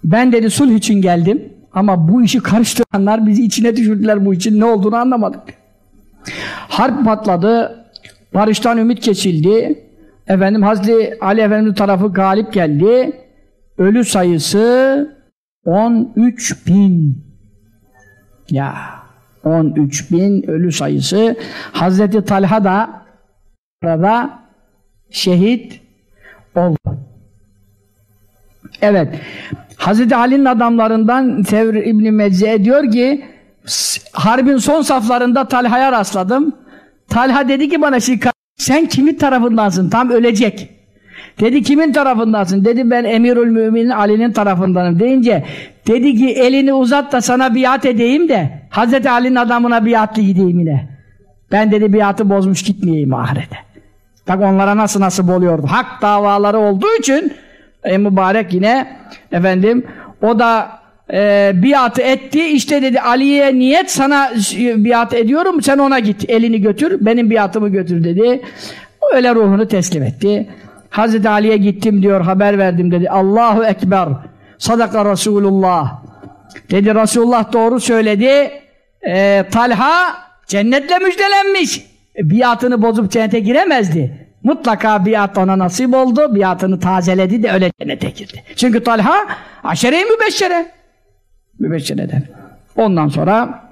ben dedi sulh için geldim ama bu işi karıştıranlar bizi içine düşürdüler bu için ne olduğunu anlamadık. Harp patladı, barıştan ümit kesildi. Efendim Hazreti Ali Efendimiz tarafı galip geldi ölü sayısı 13 bin. Ya 13 bin ölü sayısı. Hazreti Talha da burada şehit oldu. Evet. Hazreti Ali'nin adamlarından Tevr İbni Meczi'ye diyor ki harbin son saflarında Talha'ya rastladım. Talha dedi ki bana sen kimin tarafındansın? Tam ölecek. Dedi kimin tarafındasın? Dedi ben Emirül Müminin Ali'nin tarafındanım deyince dedi ki elini uzat da sana biat edeyim de Hazreti Ali'nin adamına biatlı gideyim yine. Ben dedi biatı bozmuş gitmeyeyim ahirete. Bak onlara nasıl nasip oluyordu. Hak davaları olduğu için e, mübarek yine efendim o da e, biatı etti. İşte dedi Ali'ye niyet sana biat ediyorum sen ona git. Elini götür benim biatımı götür dedi. Öyle ruhunu teslim etti. Hazreti Ali'ye gittim diyor haber verdim dedi. Allahu Ekber. Sadaka Resulullah. Dedi Resulullah doğru söyledi. E, Talha cennetle müjdelenmiş. E, biatını bozup cennete giremezdi. Mutlaka biat ona nasip oldu. Biatını tazeledi de öyle cennete girdi. Çünkü Talha aşere-i mübeşşere. Mübeşşereden. Ondan sonra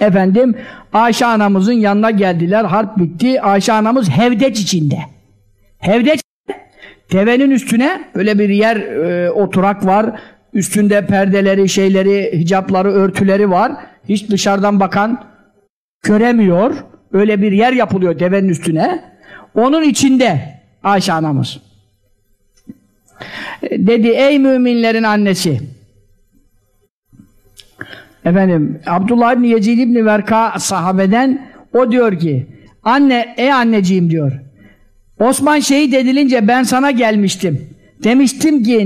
efendim Ayşe anamızın yanına geldiler. Harp bitti. Ayşe anamız hevdeç içinde. Hevdeç devenin üstüne öyle bir yer e, oturak var. Üstünde perdeleri, şeyleri, hicapları, örtüleri var. Hiç dışarıdan bakan göremiyor. Öyle bir yer yapılıyor devenin üstüne. Onun içinde Ayşe anamız. E, dedi ey müminlerin annesi. Efendim Abdullah İbni Yezid İbni Verka sahabeden o diyor ki anne ey anneciğim diyor. Osman şehit edilince ben sana gelmiştim. Demiştim ki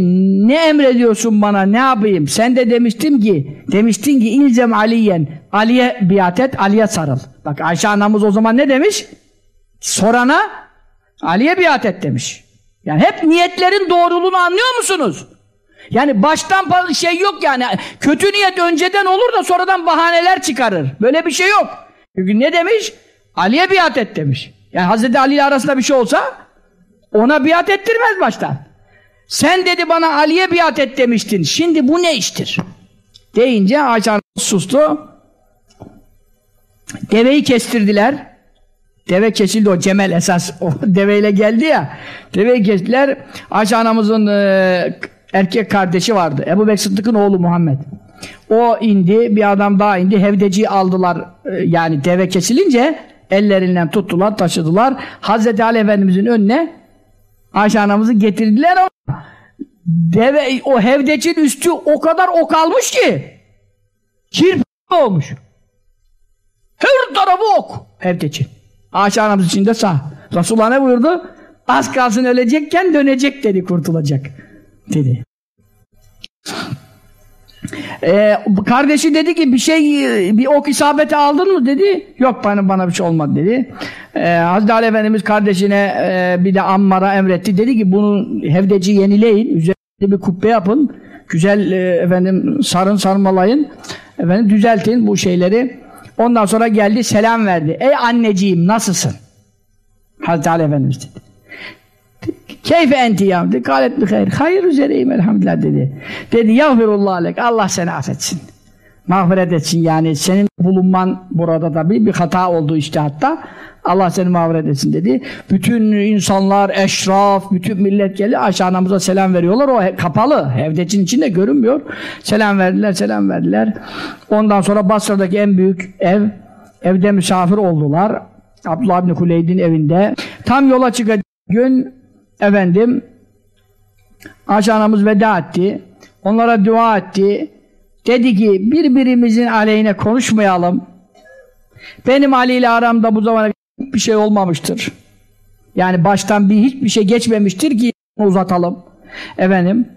ne emrediyorsun bana ne yapayım? Sen de demiştim ki demiştin ki ilzem Aliyen Ali'ye biat et Ali'ye sarıl. Bak Ayşe anamız o zaman ne demiş? Sorana Ali'ye biat et demiş. Yani hep niyetlerin doğruluğunu anlıyor musunuz? Yani baştan şey yok yani. Kötü niyet önceden olur da sonradan bahaneler çıkarır. Böyle bir şey yok. Çünkü ne demiş? Ali'ye biat et demiş. Yani Hazreti Ali ile arasında bir şey olsa ona biat ettirmez baştan. Sen dedi bana Ali'ye biat et demiştin. Şimdi bu ne iştir? Deyince Ayşe sustu. Deveyi kestirdiler. Deve kesildi o Cemel esas o deveyle geldi ya. Deveyi kestiler. Ayşe anamızın e, erkek kardeşi vardı. Ebu Sıddık'ın oğlu Muhammed. O indi, bir adam daha indi. Hevdeciyi aldılar. E, yani deve kesilince ellerinden tuttular, taşıdılar. Hazreti Ali Efendimizin önüne Ayşe anamızı getirdiler ama deve, o hevdecin üstü o kadar ok almış ki kirp olmuş. Her tarafı ok hevdeci. Ayşe anamız için de sağ. Resulullah ne buyurdu? Az kalsın ölecekken dönecek dedi, kurtulacak dedi. Ee, kardeşi dedi ki bir şey bir ok isabeti aldın mı dedi. Yok bana bana bir şey olmadı dedi. Ee, Hazreti Ali Efendimiz kardeşine e, bir de Ammar'a emretti. Dedi ki bunu hevdeci yenileyin. Üzerinde bir kubbe yapın. Güzel e, efendim sarın sarmalayın. Efendim düzeltin bu şeyleri. Ondan sonra geldi selam verdi. Ey anneciğim nasılsın? Hazreti Ali Efendimiz dedi. Keyfe enti ya? Dedi. Galet bir hayır. Hayır üzereyim elhamdülillah dedi. Dedi yağfirullah alek. Allah seni affetsin. Mağfiret etsin yani. Senin bulunman burada tabi bir hata oldu işte hatta. Allah seni mağfiret etsin dedi. Bütün insanlar, eşraf, bütün millet geldi. Ayşe anamıza selam veriyorlar. O kapalı. Evdecin içinde görünmüyor. Selam verdiler, selam verdiler. Ondan sonra Basra'daki en büyük ev, evde misafir oldular. Abdullah bin Kuleyd'in evinde. Tam yola çıkacak gün efendim Ayşe anamız veda etti. Onlara dua etti. Dedi ki birbirimizin aleyhine konuşmayalım. Benim Ali ile aramda bu zamana bir şey olmamıştır. Yani baştan bir hiçbir şey geçmemiştir ki uzatalım. Efendim.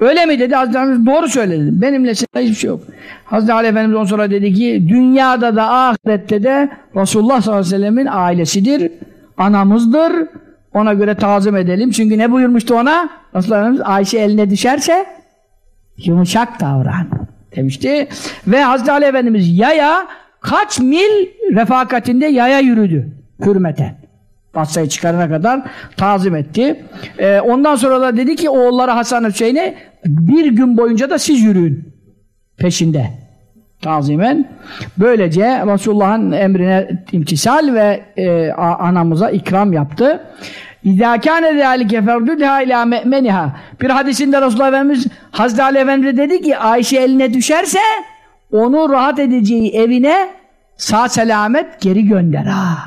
Öyle mi dedi Hazreti Ali doğru söyledi. Benimle hiçbir şey yok. Hazreti Ali Efendimiz ondan sonra dedi ki dünyada da ahirette de Resulullah sallallahu aleyhi ve sellemin ailesidir. Anamızdır. Ona göre tazim edelim. Çünkü ne buyurmuştu ona? Resulullah Ayşe eline düşerse yumuşak davran demişti. Ve Hazreti Ali Efendimiz yaya kaç mil refakatinde yaya yürüdü hürmete. Basra'yı çıkarana kadar tazim etti. Ee, ondan sonra da dedi ki oğulları Hasan Hüseyin'e bir gün boyunca da siz yürüyün peşinde. Tazimen. Böylece Resulullah'ın emrine imtisal ve e, anamıza ikram yaptı. İzâ kâne zâlike ferdûdhâ ilâ me'meniha. Bir hadisinde Resulullah Efendimiz Hazreti Ali Efendimiz dedi ki Ayşe eline düşerse onu rahat edeceği evine sağ selamet geri gönder ha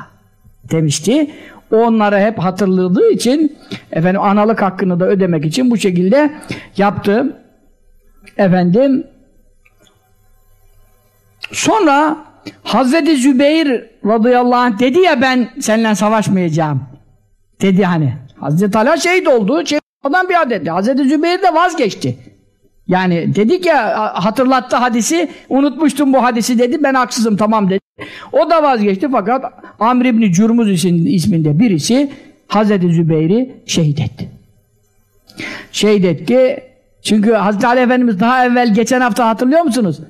demişti. Onlara hep hatırladığı için efendim analık hakkını da ödemek için bu şekilde yaptı. Efendim sonra Hazreti Zübeyir radıyallahu anh dedi ya ben seninle savaşmayacağım. Dedi hani. Hazreti Talha şehit oldu. Olan bir adetti. Hazreti Zübeyir de vazgeçti. Yani dedik ya hatırlattı hadisi unutmuştum bu hadisi dedi ben haksızım tamam dedi. O da vazgeçti fakat Amr İbni Cürmuz isminde birisi Hazreti Zübeyir'i şehit etti. Şehit etti. Çünkü Hazreti Ali Efendimiz daha evvel geçen hafta hatırlıyor musunuz?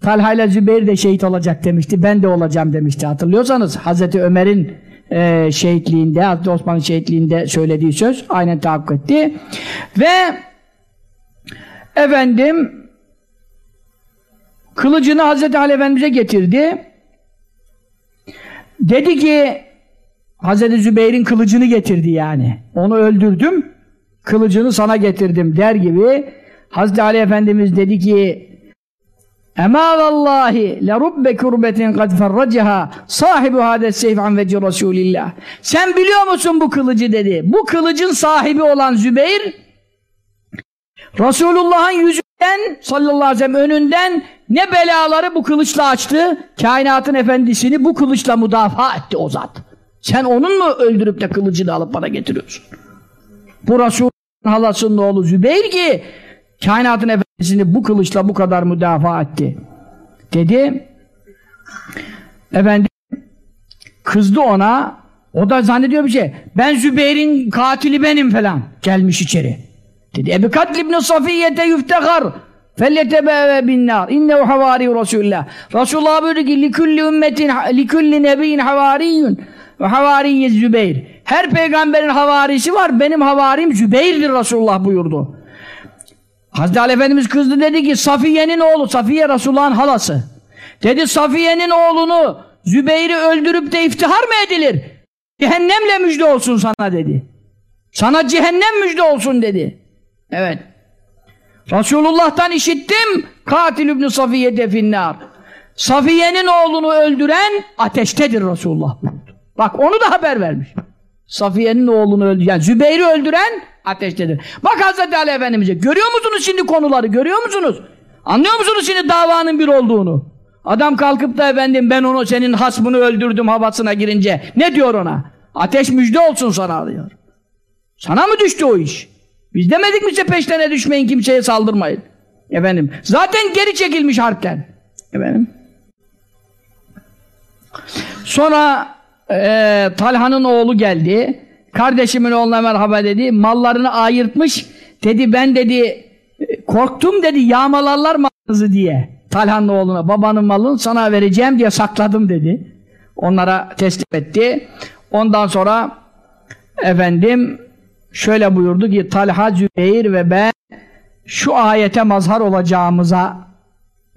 Talha ile Zübeyir de şehit olacak demişti. Ben de olacağım demişti. Hatırlıyorsanız Hazreti Ömer'in e, şehitliğinde, Hazreti Osman'ın şehitliğinde söylediği söz aynen tahakkuk etti. Ve efendim kılıcını Hazreti Ali Efendimiz'e getirdi. Dedi ki Hazreti Zübeyir'in kılıcını getirdi yani. Onu öldürdüm. Kılıcını sana getirdim der gibi Hazreti Ali Efendimiz dedi ki Ema vallahi le rubbe kurbetin kad ferracaha sahibu hades seyf an veci Resulillah. Sen biliyor musun bu kılıcı dedi. Bu kılıcın sahibi olan Zübeyir Resulullah'ın yüzünden sallallahu aleyhi ve sellem önünden ne belaları bu kılıçla açtı. Kainatın efendisini bu kılıçla müdafaa etti o zat. Sen onun mu öldürüp de kılıcını alıp bana getiriyorsun? Bu Resulullah'ın halasının oğlu Zübeyir ki kainatın Şimdi bu kılıçla bu kadar müdafaa etti. Dedi. Efendim kızdı ona. O da zannediyor bir şey. Ben Zübeyir'in katili benim falan. Gelmiş içeri. Dedi. Ebi katl ibn Safiyyete yüftekar. Felletebeve binnar. İnnehu havari Resulullah. Resulullah buyurdu ki likulli ümmetin likulli nebiyin havariyyun ve havariyye Zübeyir. Her peygamberin havarisi var. Benim havarim Zübeyir'dir Resulullah buyurdu. Hazreti Ali Efendimiz kızdı dedi ki Safiye'nin oğlu, Safiye Resulullah'ın halası. Dedi Safiye'nin oğlunu Zübeyir'i öldürüp de iftihar mı edilir? Cehennemle müjde olsun sana dedi. Sana cehennem müjde olsun dedi. Evet. Resulullah'tan işittim katil İbni Safiye definnar. Safiye'nin oğlunu öldüren ateştedir Resulullah. Bak onu da haber vermiş. Safiye'nin oğlunu öldüren, yani Zübeyir'i öldüren ateştedir. Bak Hazreti Ali Efendimiz'e. Görüyor musunuz şimdi konuları? Görüyor musunuz? Anlıyor musunuz şimdi davanın bir olduğunu? Adam kalkıp da efendim ben onu senin hasmını öldürdüm havasına girince. Ne diyor ona? Ateş müjde olsun sana diyor. Sana mı düştü o iş? Biz demedik mi size peşlerine düşmeyin kimseye saldırmayın. Efendim. Zaten geri çekilmiş harpten. Efendim. Sonra e, Talha'nın oğlu geldi. Kardeşimin oğluna merhaba dedi. Mallarını ayırtmış. Dedi ben dedi korktum dedi yağmalarlar malınızı diye. Talha'nın oğluna babanın malını sana vereceğim diye sakladım dedi. Onlara teslim etti. Ondan sonra efendim şöyle buyurdu ki Talha, Zübeyir ve ben şu ayete mazhar olacağımıza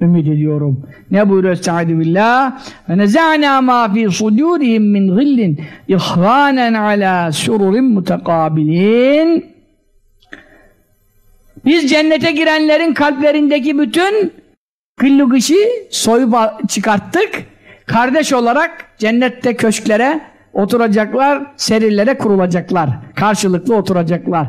ümit ediyorum. Ne buyuruyor Estaizu billah? Ve neza'na ma fi sudurihim min gillin ihvanen ala sururin mutekabilin Biz cennete girenlerin kalplerindeki bütün gıllı gışı soyup çıkarttık. Kardeş olarak cennette köşklere oturacaklar, serillere kurulacaklar. Karşılıklı oturacaklar.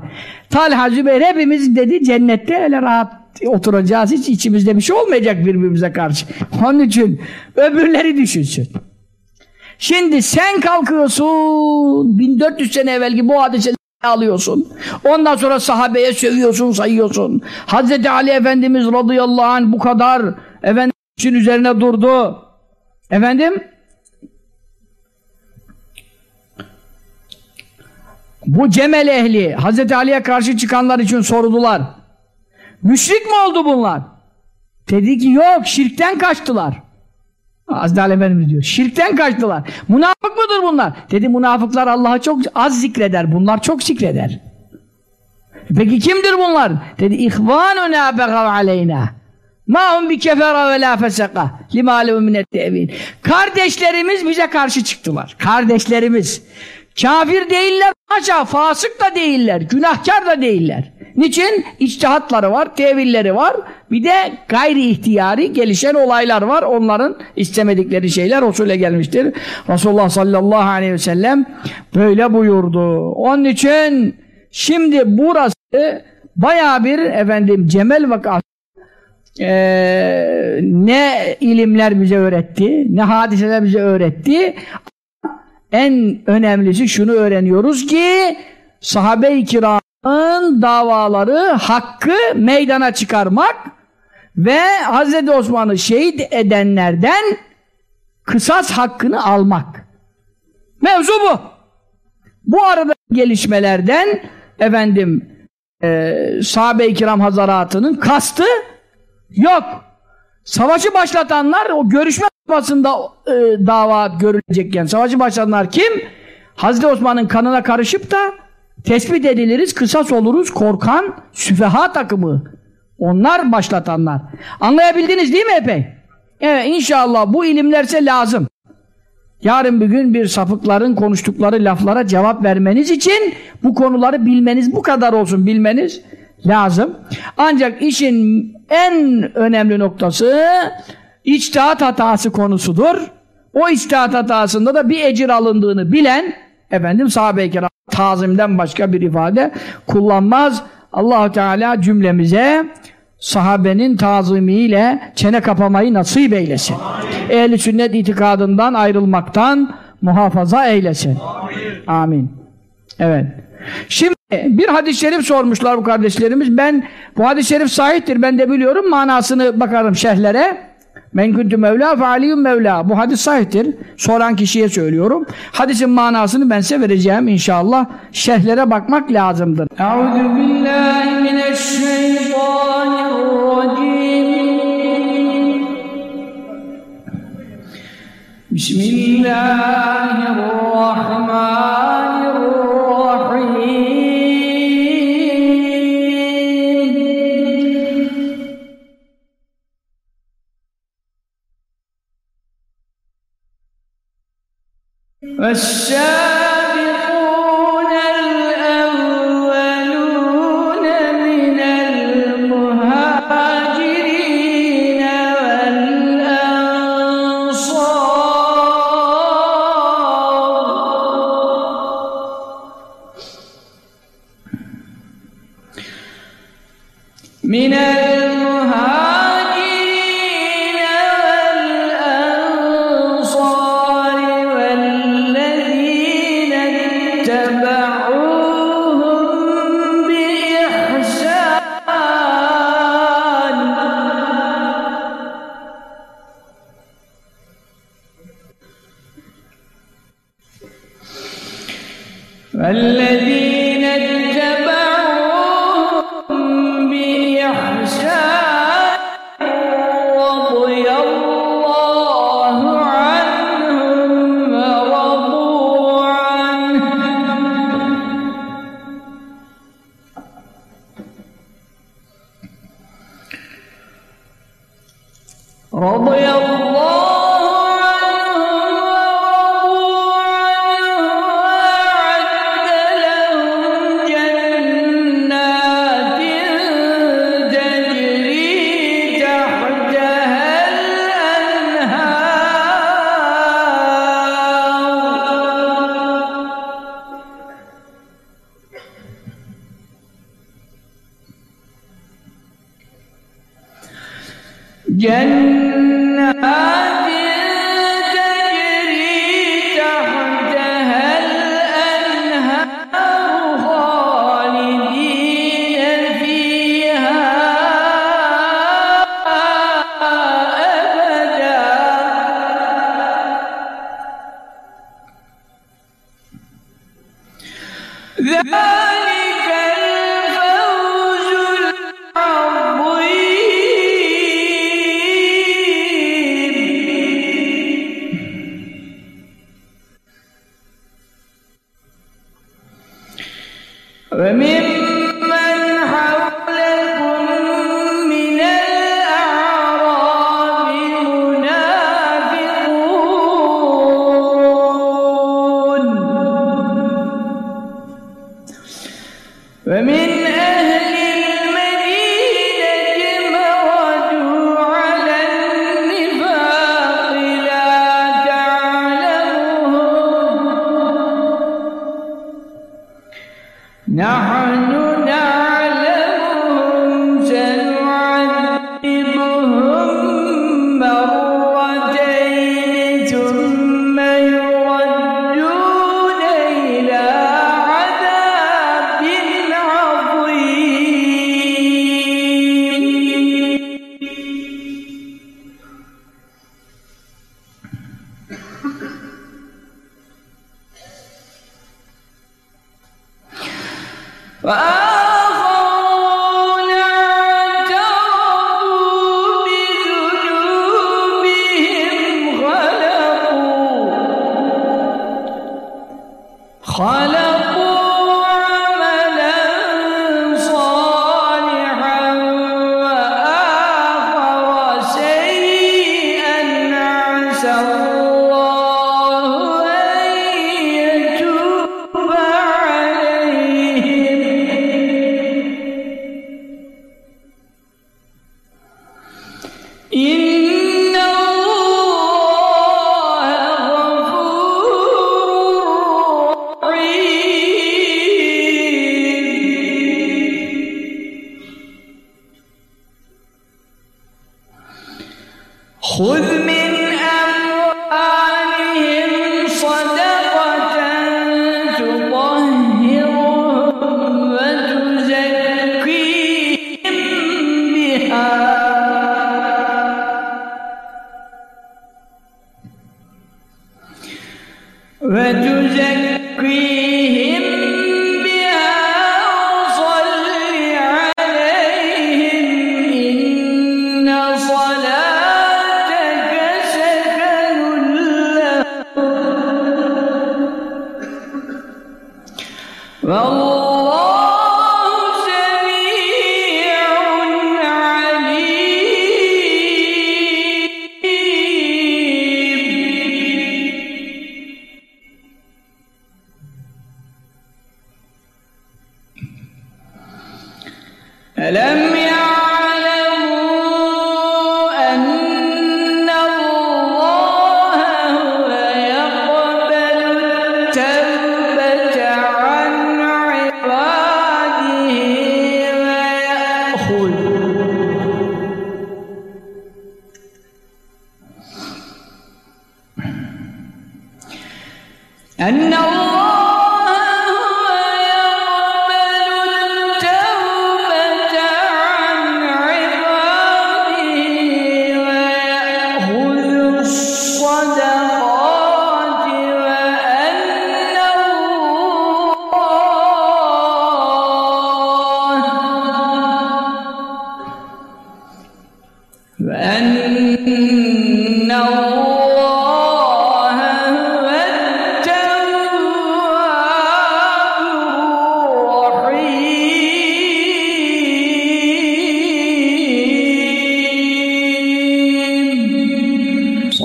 Talha Zübeyir hepimiz dedi cennette öyle rahat oturacağız. Hiç içimizde bir şey olmayacak birbirimize karşı. Onun için öbürleri düşünsün. Şimdi sen kalkıyorsun 1400 sene evvelki bu hadise alıyorsun. Ondan sonra sahabeye sövüyorsun, sayıyorsun. Hazreti Ali Efendimiz radıyallahu anh bu kadar efendim üzerine durdu. Efendim Bu Cemel ehli Hazreti Ali'ye karşı çıkanlar için sordular. Müşrik mi oldu bunlar? Dedi ki yok şirkten kaçtılar. Ali Efendimiz diyor. Şirkten kaçtılar. Münafık mıdır bunlar? Dedi münafıklar Allah'a çok az zikreder. Bunlar çok zikreder. Peki kimdir bunlar? Dedi ihvanuna begav aleyna. Ma hum bi kefera ve la feseka. Lima. Kardeşlerimiz bize karşı çıktılar. Kardeşlerimiz. Kafir değiller, haşa fasık da değiller, günahkar da değiller. Niçin? İçtihatları var, tevilleri var. Bir de gayri ihtiyari gelişen olaylar var. Onların istemedikleri şeyler Resul'e gelmiştir. Resulullah sallallahu aleyhi ve sellem böyle buyurdu. Onun için şimdi burası baya bir efendim Cemel vakası ee, ne ilimler bize öğretti, ne hadiseler bize öğretti. En önemlisi şunu öğreniyoruz ki sahabe-i kiramın davaları hakkı meydana çıkarmak ve Hz. Osman'ı şehit edenlerden kısas hakkını almak. Mevzu bu. Bu arada gelişmelerden efendim e, sahabe-i kiram hazaratının kastı yok. Savaşı başlatanlar o görüşme basında e, dava görülecekken savaşı başlatanlar kim? Hazreti Osman'ın kanına karışıp da tespit ediliriz, kısas oluruz, korkan süfeha takımı. Onlar başlatanlar. Anlayabildiniz değil mi epey? Evet inşallah bu ilimlerse lazım. Yarın bir gün bir sapıkların konuştukları laflara cevap vermeniz için bu konuları bilmeniz bu kadar olsun bilmeniz lazım. Ancak işin en önemli noktası içtihat hatası konusudur. O içtihat hatasında da bir ecir alındığını bilen efendim sahabe-i kiram tazimden başka bir ifade kullanmaz. allah Teala cümlemize sahabenin tazimiyle çene kapamayı nasip eylesin. Ehli sünnet itikadından ayrılmaktan muhafaza eylesin. Amin. Amin. Evet. Şimdi bir hadis-i şerif sormuşlar bu kardeşlerimiz. Ben bu hadis-i şerif sahiptir. Ben de biliyorum. Manasını bakarım şerhlere. Men kuntu mevla fe aliyyum mevla. Bu hadis sahiptir. Soran kişiye söylüyorum. Hadisin manasını ben size vereceğim inşallah. Şerhlere bakmak lazımdır. Euzu billahi mineşşeytanirracim. Bismillahirrahmanirrahim. والشاهد 啊！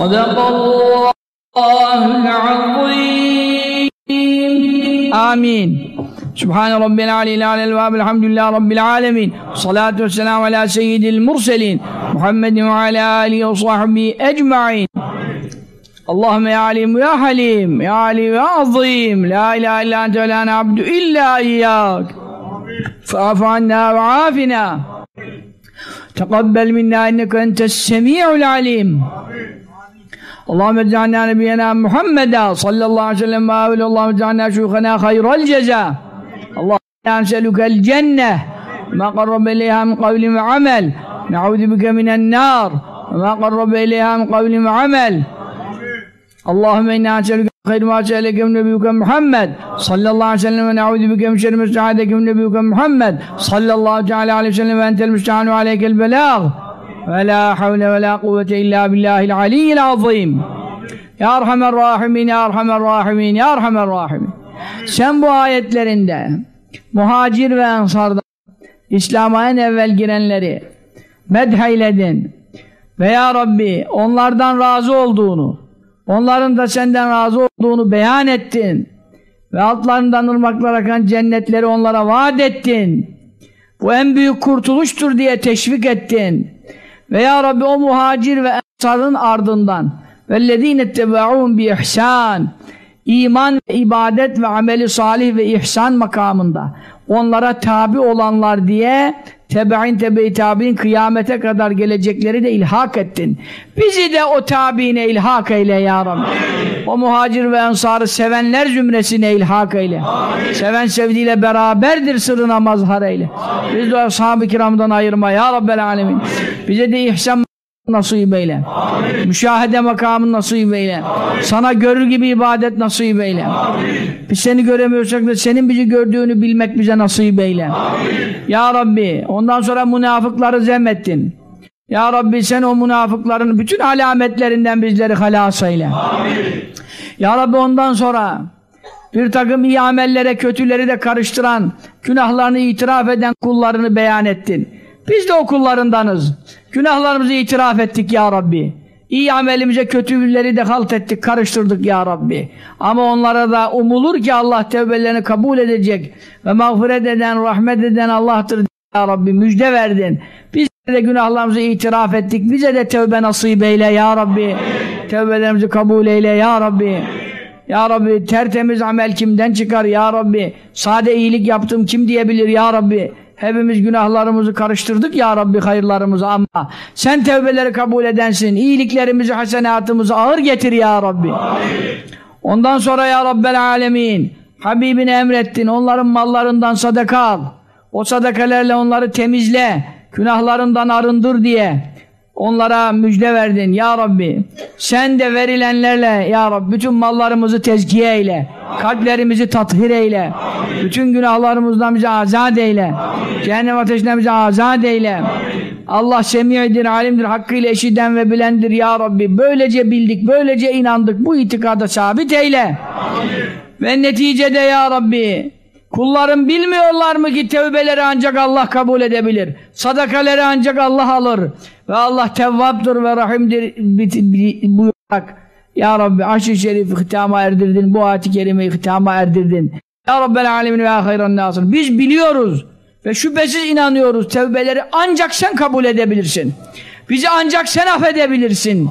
صدق الله العظيم آمين سبحان رب العلي الأعلى الوهاب الحمد لله رب العالمين الصلاة والسلام على سيد المرسلين محمد وعلى آله وصحبه أجمعين اللهم يا عليم يا حليم يا عليم يا عظيم لا إله إلا أنت ولا نعبد إلا إياك فاعف عنا وعافنا تقبل منا إنك أنت السميع العليم اللهم اجعلنا نبينا محمدا صلى الله عليه وسلم وآله. اللهم اجعلنا شيوخنا خير الجزاء. اللهم نسألك الجنة. ما قرب إليها من قول وعمل. نعوذ بك من النار. وما قرب إليها من قول وعمل. اللهم إنا نسألك خير ما سألك من نبيك محمد. صلى الله عليه وسلم. ونعوذ بك من شر ما استعاذك من نبيك محمد. صلى الله تعالى عليه وسلم. وأنت المستعان عليك البلاغ. Ve la havle ve la kuvvete illa billahil aliyyil azim. Ya Erhamer Rahimin, Ya Erhamer Rahimin, Ya Erhamer Rahimin. Sen bu ayetlerinde muhacir ve ensardan İslam'a en evvel girenleri medheyledin ve Ya Rabbi onlardan razı olduğunu, onların da senden razı olduğunu beyan ettin ve altlarından ırmaklar akan cennetleri onlara vaat ettin. Bu en büyük kurtuluştur diye teşvik ettin. Ve Ya Rabbi o muhacir ve ensarın ardından وَالَّذ۪ينَ اتَّبَعُونَ بِإِحْسَانٍ iman, ve ibadet ve ameli salih ve ihsan makamında onlara tabi olanlar diye tebe'in tebe-i tabi'in kıyamete kadar gelecekleri de ilhak ettin. Bizi de o tabiine ilhak eyle ya Rabbi. O muhacir ve ensarı sevenler zümresine ilhak eyle. Seven sevdiğiyle beraberdir sırrına mazhar eyle. Biz de ashab-ı kiramdan ayırma ya Rabbel alemin. Bize de ihsan nasip eyle. Amin. Müşahede makamını nasip eyle. Sana görür gibi ibadet nasip eyle. Amin. Biz seni göremiyorsak da senin bizi gördüğünü bilmek bize nasip eyle. Amin. Ya Rabbi ondan sonra münafıkları zemmettin. Ya Rabbi sen o münafıkların bütün alametlerinden bizleri halas eyle. Amin. Ya Rabbi ondan sonra bir takım iyi amellere kötüleri de karıştıran, günahlarını itiraf eden kullarını beyan ettin. Biz de o kullarındanız. Günahlarımızı itiraf ettik ya Rabbi. İyi amelimize kötüleri de halt ettik, karıştırdık ya Rabbi. Ama onlara da umulur ki Allah tevbelerini kabul edecek ve mağfiret eden, rahmet eden Allah'tır ya Rabbi. Müjde verdin. Biz de günahlarımızı itiraf ettik. Bize de tevbe nasip eyle ya Rabbi. Tevbelerimizi kabul eyle ya Rabbi. Ya Rabbi tertemiz amel kimden çıkar ya Rabbi? Sade iyilik yaptım kim diyebilir ya Rabbi? Hepimiz günahlarımızı karıştırdık ya Rabbi hayırlarımızı ama sen tevbeleri kabul edensin. İyiliklerimizi, hasenatımızı ağır getir ya Rabbi. Ondan sonra ya Rabbel alemin Habibini emrettin. Onların mallarından sadaka al. O sadakalerle onları temizle. Günahlarından arındır diye onlara müjde verdin ya Rabbi. Sen de verilenlerle ya Rabbi bütün mallarımızı tezkiye eyle. Kalplerimizi tathir eyle. Bütün günahlarımızdan bizi azat eyle. Cehennem ateşinden bizi azat eyle. Allah semiyedir, alimdir, hakkıyla eşiden ve bilendir ya Rabbi. Böylece bildik, böylece inandık. Bu itikada sabit eyle. Ve neticede ya Rabbi Kullarım bilmiyorlar mı ki tevbeleri ancak Allah kabul edebilir. Sadakaleri ancak Allah alır. Ve Allah tevvaptır ve rahimdir buyurarak Ya Rabbi aşk-ı şerifi hitama erdirdin. Bu ayet-i kerimeyi hitama erdirdin. Ya Rabbel alemin ve hayran nasır. Biz biliyoruz ve şüphesiz inanıyoruz. Tevbeleri ancak sen kabul edebilirsin. Bizi ancak sen affedebilirsin.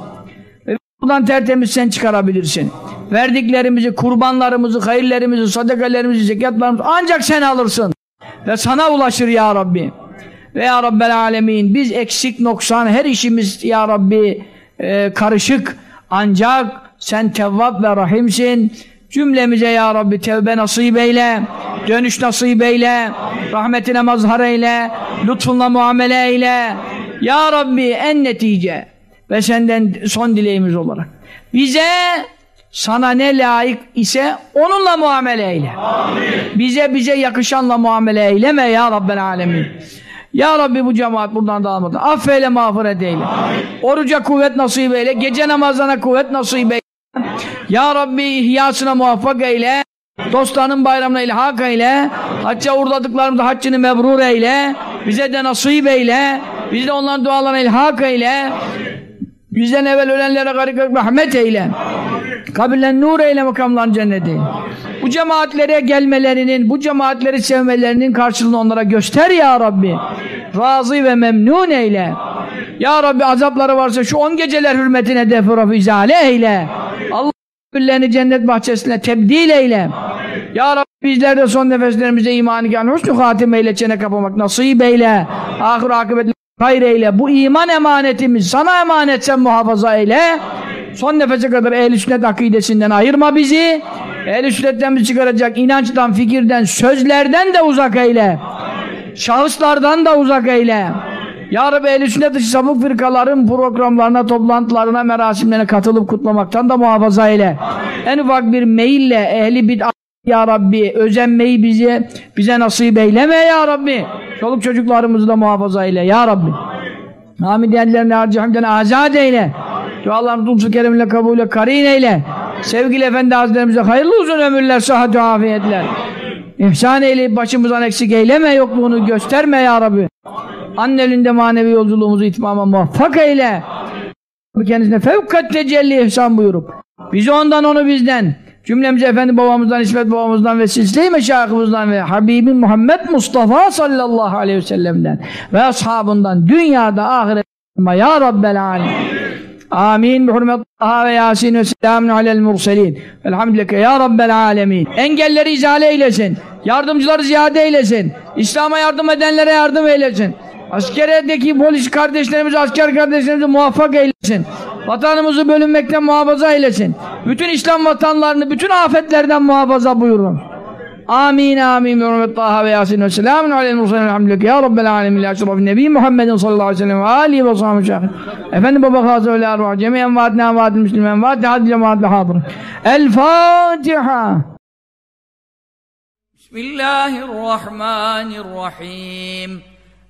Buradan tertemiz sen çıkarabilirsin verdiklerimizi, kurbanlarımızı, hayırlerimizi, sadakalarımızı, zekatlarımızı ancak sen alırsın. Ve sana ulaşır ya Rabbi. Ve ya Rabbel Alemin biz eksik noksan her işimiz ya Rabbi e, karışık ancak sen tevvab ve rahimsin. Cümlemize ya Rabbi tevbe nasip eyle, dönüş nasip eyle, rahmetine mazhar eyle, lütfunla muamele eyle. Ya Rabbi en netice ve senden son dileğimiz olarak bize sana ne layık ise onunla muamele eyle. Amin. Bize bize yakışanla muamele eyleme ya Rabbel Alemin. Ya Rabbi bu cemaat buradan dağılmadan affeyle mağfiret eyle. Amin. Oruca kuvvet nasip eyle. Gece namazlarına kuvvet nasip eyle. Ya Rabbi ihyasına muvaffak eyle. Dostlarının bayramına ilhak eyle. Hacca uğurladıklarımızda haccını mebrur eyle. Bize de nasip eyle. Bizi de onların dualarına ilhak eyle. Bizden evvel ölenlere garip rahmet eyle. Kabirlen nur eyle makamlan cenneti. Bu cemaatlere gelmelerinin, bu cemaatleri sevmelerinin karşılığını onlara göster ya Rabbi. Razı ve memnun eyle. Ya Rabbi azapları varsa şu on geceler hürmetine defuraf izale eyle. Allah kabirlerini cennet bahçesine tebdil eyle. Ya Rabbi bizler de son nefeslerimize imanı gel. Hüsnü hatime ile çene kapamak nasip eyle. Ahir akıbetle hayır eyle. Bu iman emanetimiz sana emanet sen muhafaza eyle. Son nefese kadar ehl-i sünnet akidesinden ayırma bizi. Ehl-i sünnetten bizi çıkaracak inançtan, fikirden, sözlerden de uzak eyle. Şahıslardan da uzak eyle. Ya Rabbi ehl-i sünnet dışı sapık firkaların programlarına, toplantılarına, merasimlerine katılıp kutlamaktan da muhafaza eyle. En ufak bir meyille ehli bid'at ya Rabbi özenmeyi bize bize nasip eyleme ya Rabbi. Çoluk çocuklarımızı da muhafaza eyle ya Rabbi. Hamidiyenlerini harcı hamden azat eyle. Dualarını lütfu kerimle kabule karin eyle. Sevgili Efendi Hazretlerimize hayırlı uzun ömürler, sıhhat ve afiyetler. İhsan eyle, başımızdan eksik eyleme, yokluğunu gösterme ya Rabbi. Annelinde manevi yolculuğumuzu itmama muvaffak eyle. Kendisine fevkat tecelli ihsan buyurup. Bizi ondan onu bizden. Cümlemize Efendi babamızdan, İsmet babamızdan ve silsile-i meşayihimizden ve Habibin Muhammed Mustafa sallallahu aleyhi ve sellem'den ve ashabından dünyada ahiret ya Rabbel alem. Amin. Bi hurmet ve Yasin ve selamun alel murselin. Elhamdülillah ya Rabbel alemin. Engelleri izale eylesin. Yardımcıları ziyade eylesin. İslam'a yardım edenlere yardım eylesin. Askeriyedeki polis kardeşlerimizi, asker kardeşlerimizi muvaffak eylesin. Vatanımızı bölünmekten muhafaza eylesin. Bütün İslam vatanlarını bütün afetlerden muhafaza buyurun. Amin amin. Ve Taha ve Yasin ve selamun aleyhi ve sellem. Ya Rabbel alemin. Ya şerafi nebi Muhammedin sallallahu aleyhi ve sellem ve alihi ve sahibi şahit. Efendim baba kazı ve la ruh. Cemiyen vaadina vaadil müslümen vaadil hadil cemaatle hadır. El Fatiha. Bismillahirrahmanirrahim.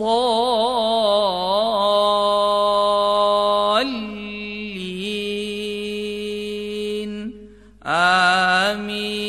الضالين. آمين.